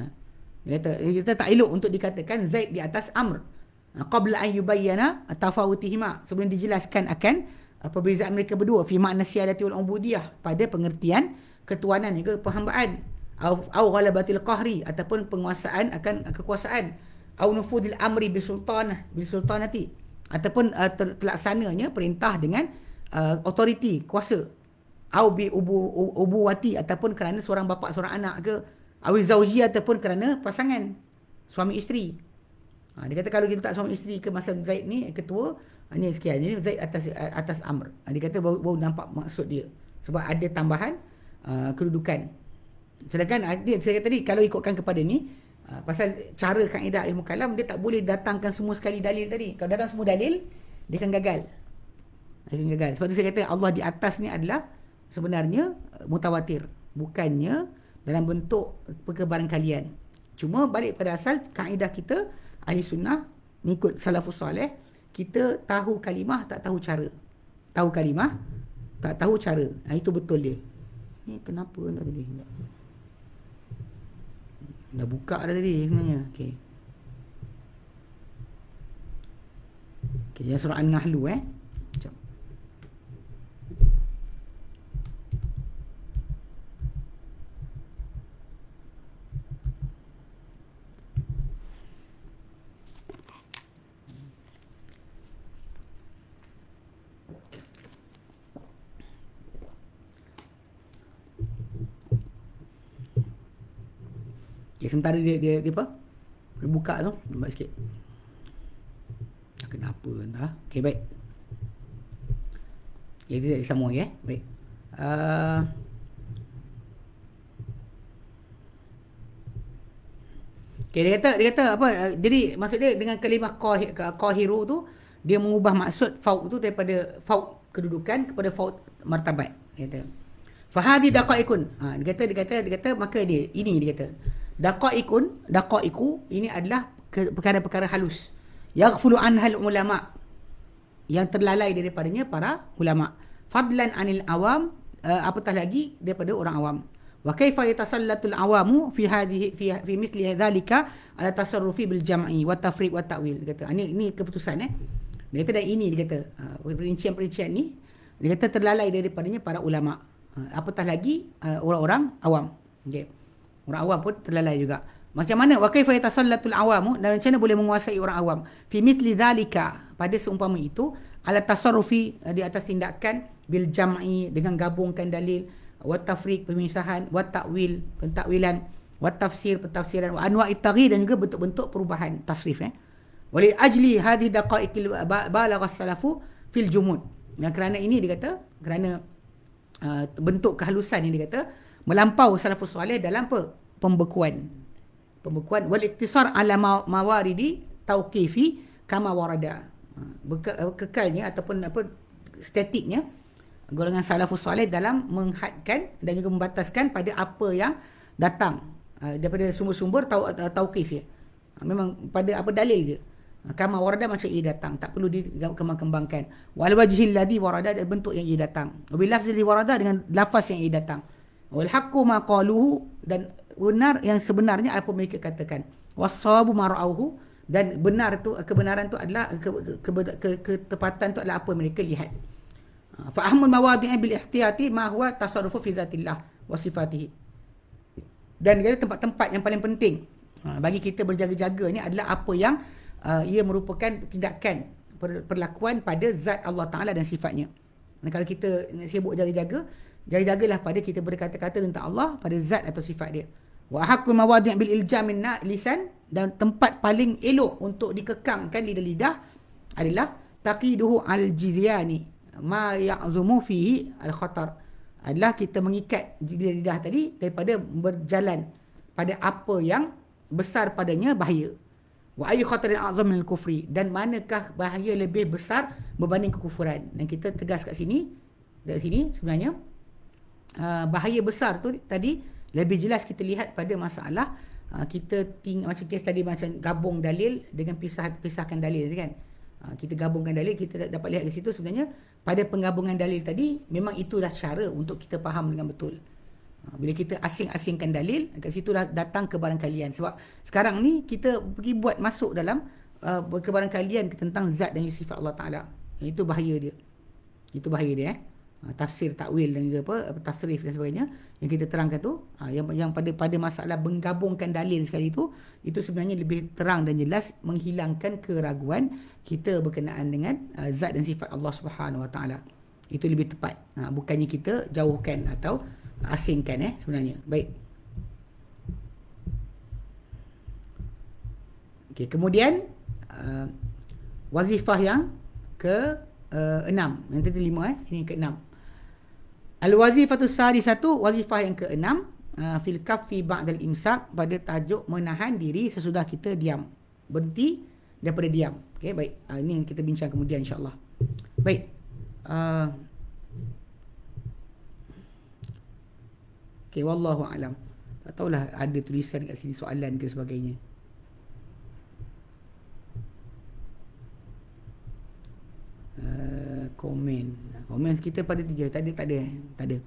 A: Kata kita tak elok untuk dikatakan zaid di atas amr. Qabla an yubayyana tafawutihima. Sebelum dijelaskan akan perbezaan mereka berdua? Fi makna siyadati wal ubudiyah. Pada pengertian ketuanan juga perhambaan. Au au ghalabatil qahri ataupun penguasaan akan kekuasaan. Au nufudil amri bi sultanah bil sultanati. Ataupun uh, ter, terlaksananya perintah dengan uh, autoriti kuasa. Au bi ubu ubuwati ataupun kerana seorang bapa seorang anak ke. Awi zauji ataupun kerana pasangan suami isteri. Ha, dia kata kalau kita tak suami isteri ke masa Zaid ni ketua ha, ni sekian. Ni Zaid atas atas Amr. Ha, dia kata baru, baru nampak maksud dia. Sebab ada tambahan uh, kedudukan. Sedangkan dia saya kata tadi kalau ikutkan kepada ni uh, pasal cara kaedah ilmu kalam dia tak boleh datangkan semua sekali dalil tadi. Kalau datang semua dalil dia akan gagal. Dia akan gagal. Sebab tu saya kata Allah di atas ni adalah sebenarnya mutawatir. Bukannya dalam bentuk perkebaran kalian. Cuma balik pada asal kaedah kita ahli sunnah mengikut salafus soleh kita tahu kalimah tak tahu cara. Tahu kalimah tak tahu cara. Ha, itu betul dia. Ni kenapa tak tadi? Dah buka dah tadi sebenarnya. Okey. Okey surah an-nahl eh Okay, sementara dia, dia, dia apa? Dia buka tu, nampak sikit. Kenapa entah. Okay, baik. Okay, dia sambung lagi eh. Baik. Uh, okay, dia kata, dia kata apa? Uh, jadi, maksud dia dengan kalimah qahiru tu, dia mengubah maksud fauk tu daripada fauk kedudukan kepada fauk martabat. Dia kata. Fahadi daqaikun. Ha, dia kata, dia kata, dia kata, maka dia, ini dia kata daqaiqun daqaiqu ini adalah perkara-perkara halus. Yaghfulu anhal ulama. Yang terlalai daripadanya para ulama. Fadlan anil awam uh, apatah lagi daripada orang awam. Wa kaifa yatasallatul awamu fi hadhihi fi fi mithli dhalika ala tasarrufi bil jam'i wa tafriq wa ta'wil. Kata ini ini keputusan eh. Dia kata dan ini dia kata uh, perincian-perincian ni dia kata terlalai daripadanya para ulama. Uh, apatah lagi uh, orang-orang awam. Okey Orang awam pun terlalai juga. Macam mana? Wa kaifa yatasallatul awamu dan macam mana boleh menguasai orang awam? Fi mithli dhalika pada seumpama itu ala tasarrufi eh, di atas tindakan bil jam'i dengan gabungkan dalil wa tafriq pemisahan wa ta'wil pentakwilan wa tafsir pentafsiran wa anwa'i taghyir dan juga bentuk-bentuk perubahan tasrif eh. Wali ajli hadhi daqaiqil balagha salafu fil jumud. Dan kerana ini dia kata kerana uh, bentuk kehalusan ini dia kata melampau salafus soleh dalam apa? pembekuan. Pembekuan wal iktisar ala mawaridi tauqifi kama warada. Ha, kekalnya ataupun apa statiknya golongan salafus soleh dalam menghadkan dan juga membataskan pada apa yang datang uh, daripada sumber-sumber tau, tauqif ya. Memang pada apa dalil je. Kama warada macam ia datang tak perlu dikembang-kembangkan wal wajhil ladhi warada dan bentuk yang ia datang bil lafzi warada dengan lafaz yang ia datang wal haqqu ma qaluhu dan benar yang sebenarnya apa mereka katakan. Wasawabu marauhu dan benar tu kebenaran tu adalah ke, ke, ke, ketepatan tu adalah apa mereka lihat. Ha, fa ahmul mawadi'i bil ihtiyati ma huwa tasarrufu fi dzatillah wa sifatihi. Dan dia tempat-tempat yang paling penting ha, bagi kita berjaga-jaga ni adalah apa yang uh, ia merupakan tindakan perlakuan pada zat Allah Taala dan sifatnya. Dan kalau kita sibuk jaga-jaga Jaga-jagalah pada kita berkata-kata tentang Allah pada zat atau sifat dia. Wa haqqu mawadi' bil iljam min lisan dan tempat paling elok untuk dikekangkan lidah-lidah adalah taqiduhu al jizyani ma ya'zumu fihi al khatar adalah kita mengikat lidah-lidah tadi daripada berjalan pada apa yang besar padanya bahaya. Wa ayu khatarin a'zam min kufri dan manakah bahaya lebih besar berbanding kekufuran. Dan kita tegas kat sini dari sini sebenarnya uh, bahaya besar tu tadi lebih jelas kita lihat pada masalah uh, kita ting macam kes tadi macam gabung dalil dengan pisah pisahkan dalil kan. Uh, kita gabungkan dalil kita dapat lihat di situ sebenarnya pada penggabungan dalil tadi memang itulah cara untuk kita faham dengan betul. Bila kita asing-asingkan dalil kat situlah datang kebarangkalian sebab sekarang ni kita pergi buat masuk dalam uh, kebarangkalian tentang zat dan sifat Allah Taala. Itu bahaya dia. Itu bahaya dia eh tafsir takwil dan juga apa, tasrif dan sebagainya yang kita terangkan tu uh, yang yang pada pada masalah menggabungkan dalil sekali tu itu sebenarnya lebih terang dan jelas menghilangkan keraguan kita berkenaan dengan uh, zat dan sifat Allah Subhanahu Wa Taala itu lebih tepat uh, bukannya kita jauhkan atau asingkan eh sebenarnya baik Okay, kemudian uh, wazifah yang ke uh, enam. Yang tadi lima eh. Ini ke enam. Al-wazifatu sadi satu. Wazifah yang ke enam. Uh, fil kafi ba'dal imsak. Pada tajuk menahan diri sesudah kita diam. Berhenti daripada diam. Okay, baik. Uh, ini yang kita bincang kemudian insyaAllah. Baik. Uh, okay, wallahu alam. Tak tahulah ada tulisan kat sini soalan ke sebagainya. Uh, komen. Komen kita pada tiga. Tak ada tak ada tak ada.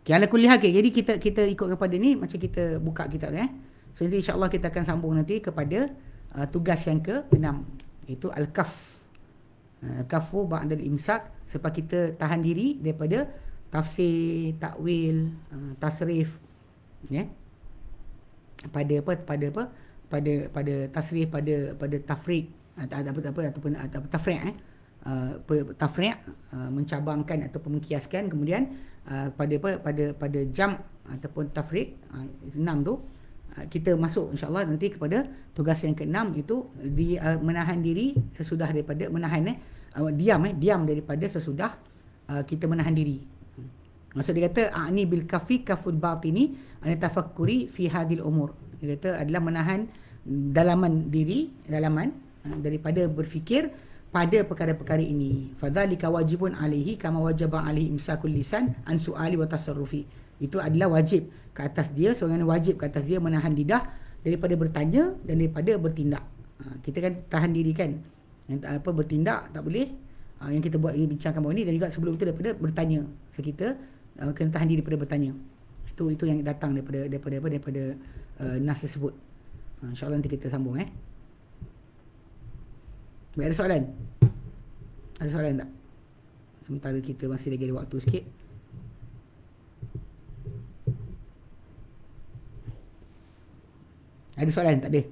A: Okay, ala kuliah okay. jadi kita kita ikut kepada ni macam kita buka kita eh. So nanti insyaallah kita akan sambung nanti kepada uh, tugas yang ke enam itu al-kaf uh, kafu ba'da al-imsak sebab kita tahan diri daripada tafsir takwil uh, tasrif ya. Yeah? pada apa pada apa? Pada pada tasrif pada pada tafriq atau apa apa ataupun atau tafriq eh Uh, tafri' uh, mencabangkan ataupun mengkiaskan kemudian uh, pada apa pada pada jam ataupun tafri' uh, enam tu uh, kita masuk insyaallah nanti kepada tugas yang keenam itu di uh, menahan diri sesudah daripada menahan eh uh, diam eh diam daripada sesudah uh, kita menahan diri. Maksud dia kata ani bil kafi kaful batini an tafakkuri fi hadil umur. Dia kata adalah menahan dalaman diri dalaman uh, daripada berfikir pada perkara-perkara ini. Fadzalika wajibun alaihi kama wajaba alaihi imsakul lisan an suali wa tasarrufi. Itu adalah wajib ke atas dia seorang wajib ke atas dia menahan lidah daripada bertanya dan daripada bertindak. Ha, kita kan tahan diri kan? Yang apa bertindak tak boleh. Ha, yang kita buat ini bincangkan bawah ni dan juga sebelum itu daripada bertanya. So kita uh, kena tahan diri daripada bertanya. Itu itu yang datang daripada daripada apa? Daripada uh, nas tersebut. Ha, insyaallah nanti kita sambung eh Baik, ada soalan? Ada soalan tak? Sementara kita masih lagi ada waktu sikit. Ada soalan? Tak ada?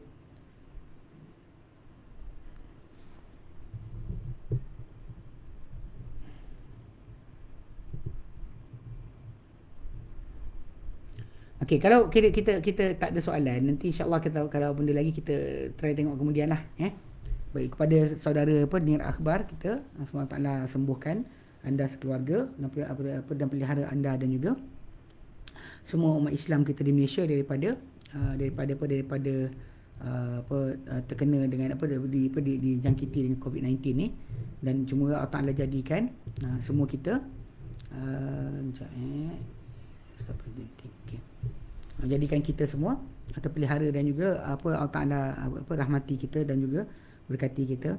A: Okey, kalau kita, kita kita tak ada soalan, nanti insya-Allah kita kalau benda lagi kita try tengok kemudian lah, eh. Baik kepada saudara apa Nir Akhbar kita Allah Taala sembuhkan anda sekeluarga dan apa, dan pelihara anda dan juga semua umat Islam kita di Malaysia daripada uh, daripada apa daripada uh, apa uh, terkena dengan apa di apa di, dijangkiti dengan COVID-19 ni dan cuma Allah Taala jadikan uh, semua kita uh, eh stop okay. jadikan kita semua atau pelihara dan juga apa Allah Taala apa rahmati kita dan juga berkati kita.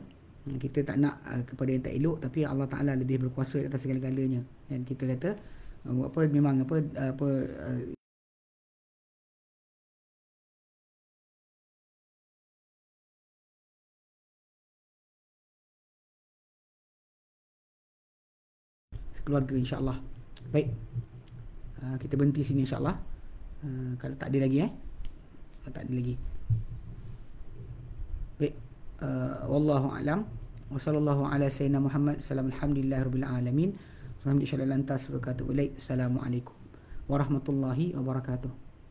A: Hmm, kita tak nak uh, kepada yang tak elok tapi Allah Taala lebih berkuasa atas segala-galanya. Dan kita kata uh, apa memang apa uh, apa uh, keluarga insyaallah. Baik. Uh, kita berhenti sini insyaallah. Uh, kalau tak ada lagi eh? Kalau tak ada lagi. Baik uh, wallahu alam. Wa sallallahu ala sayyidina Muhammad. Sallam alhamdulillah rabbil alamin. Alhamdulillah lantas berkata assalamualaikum warahmatullahi wabarakatuh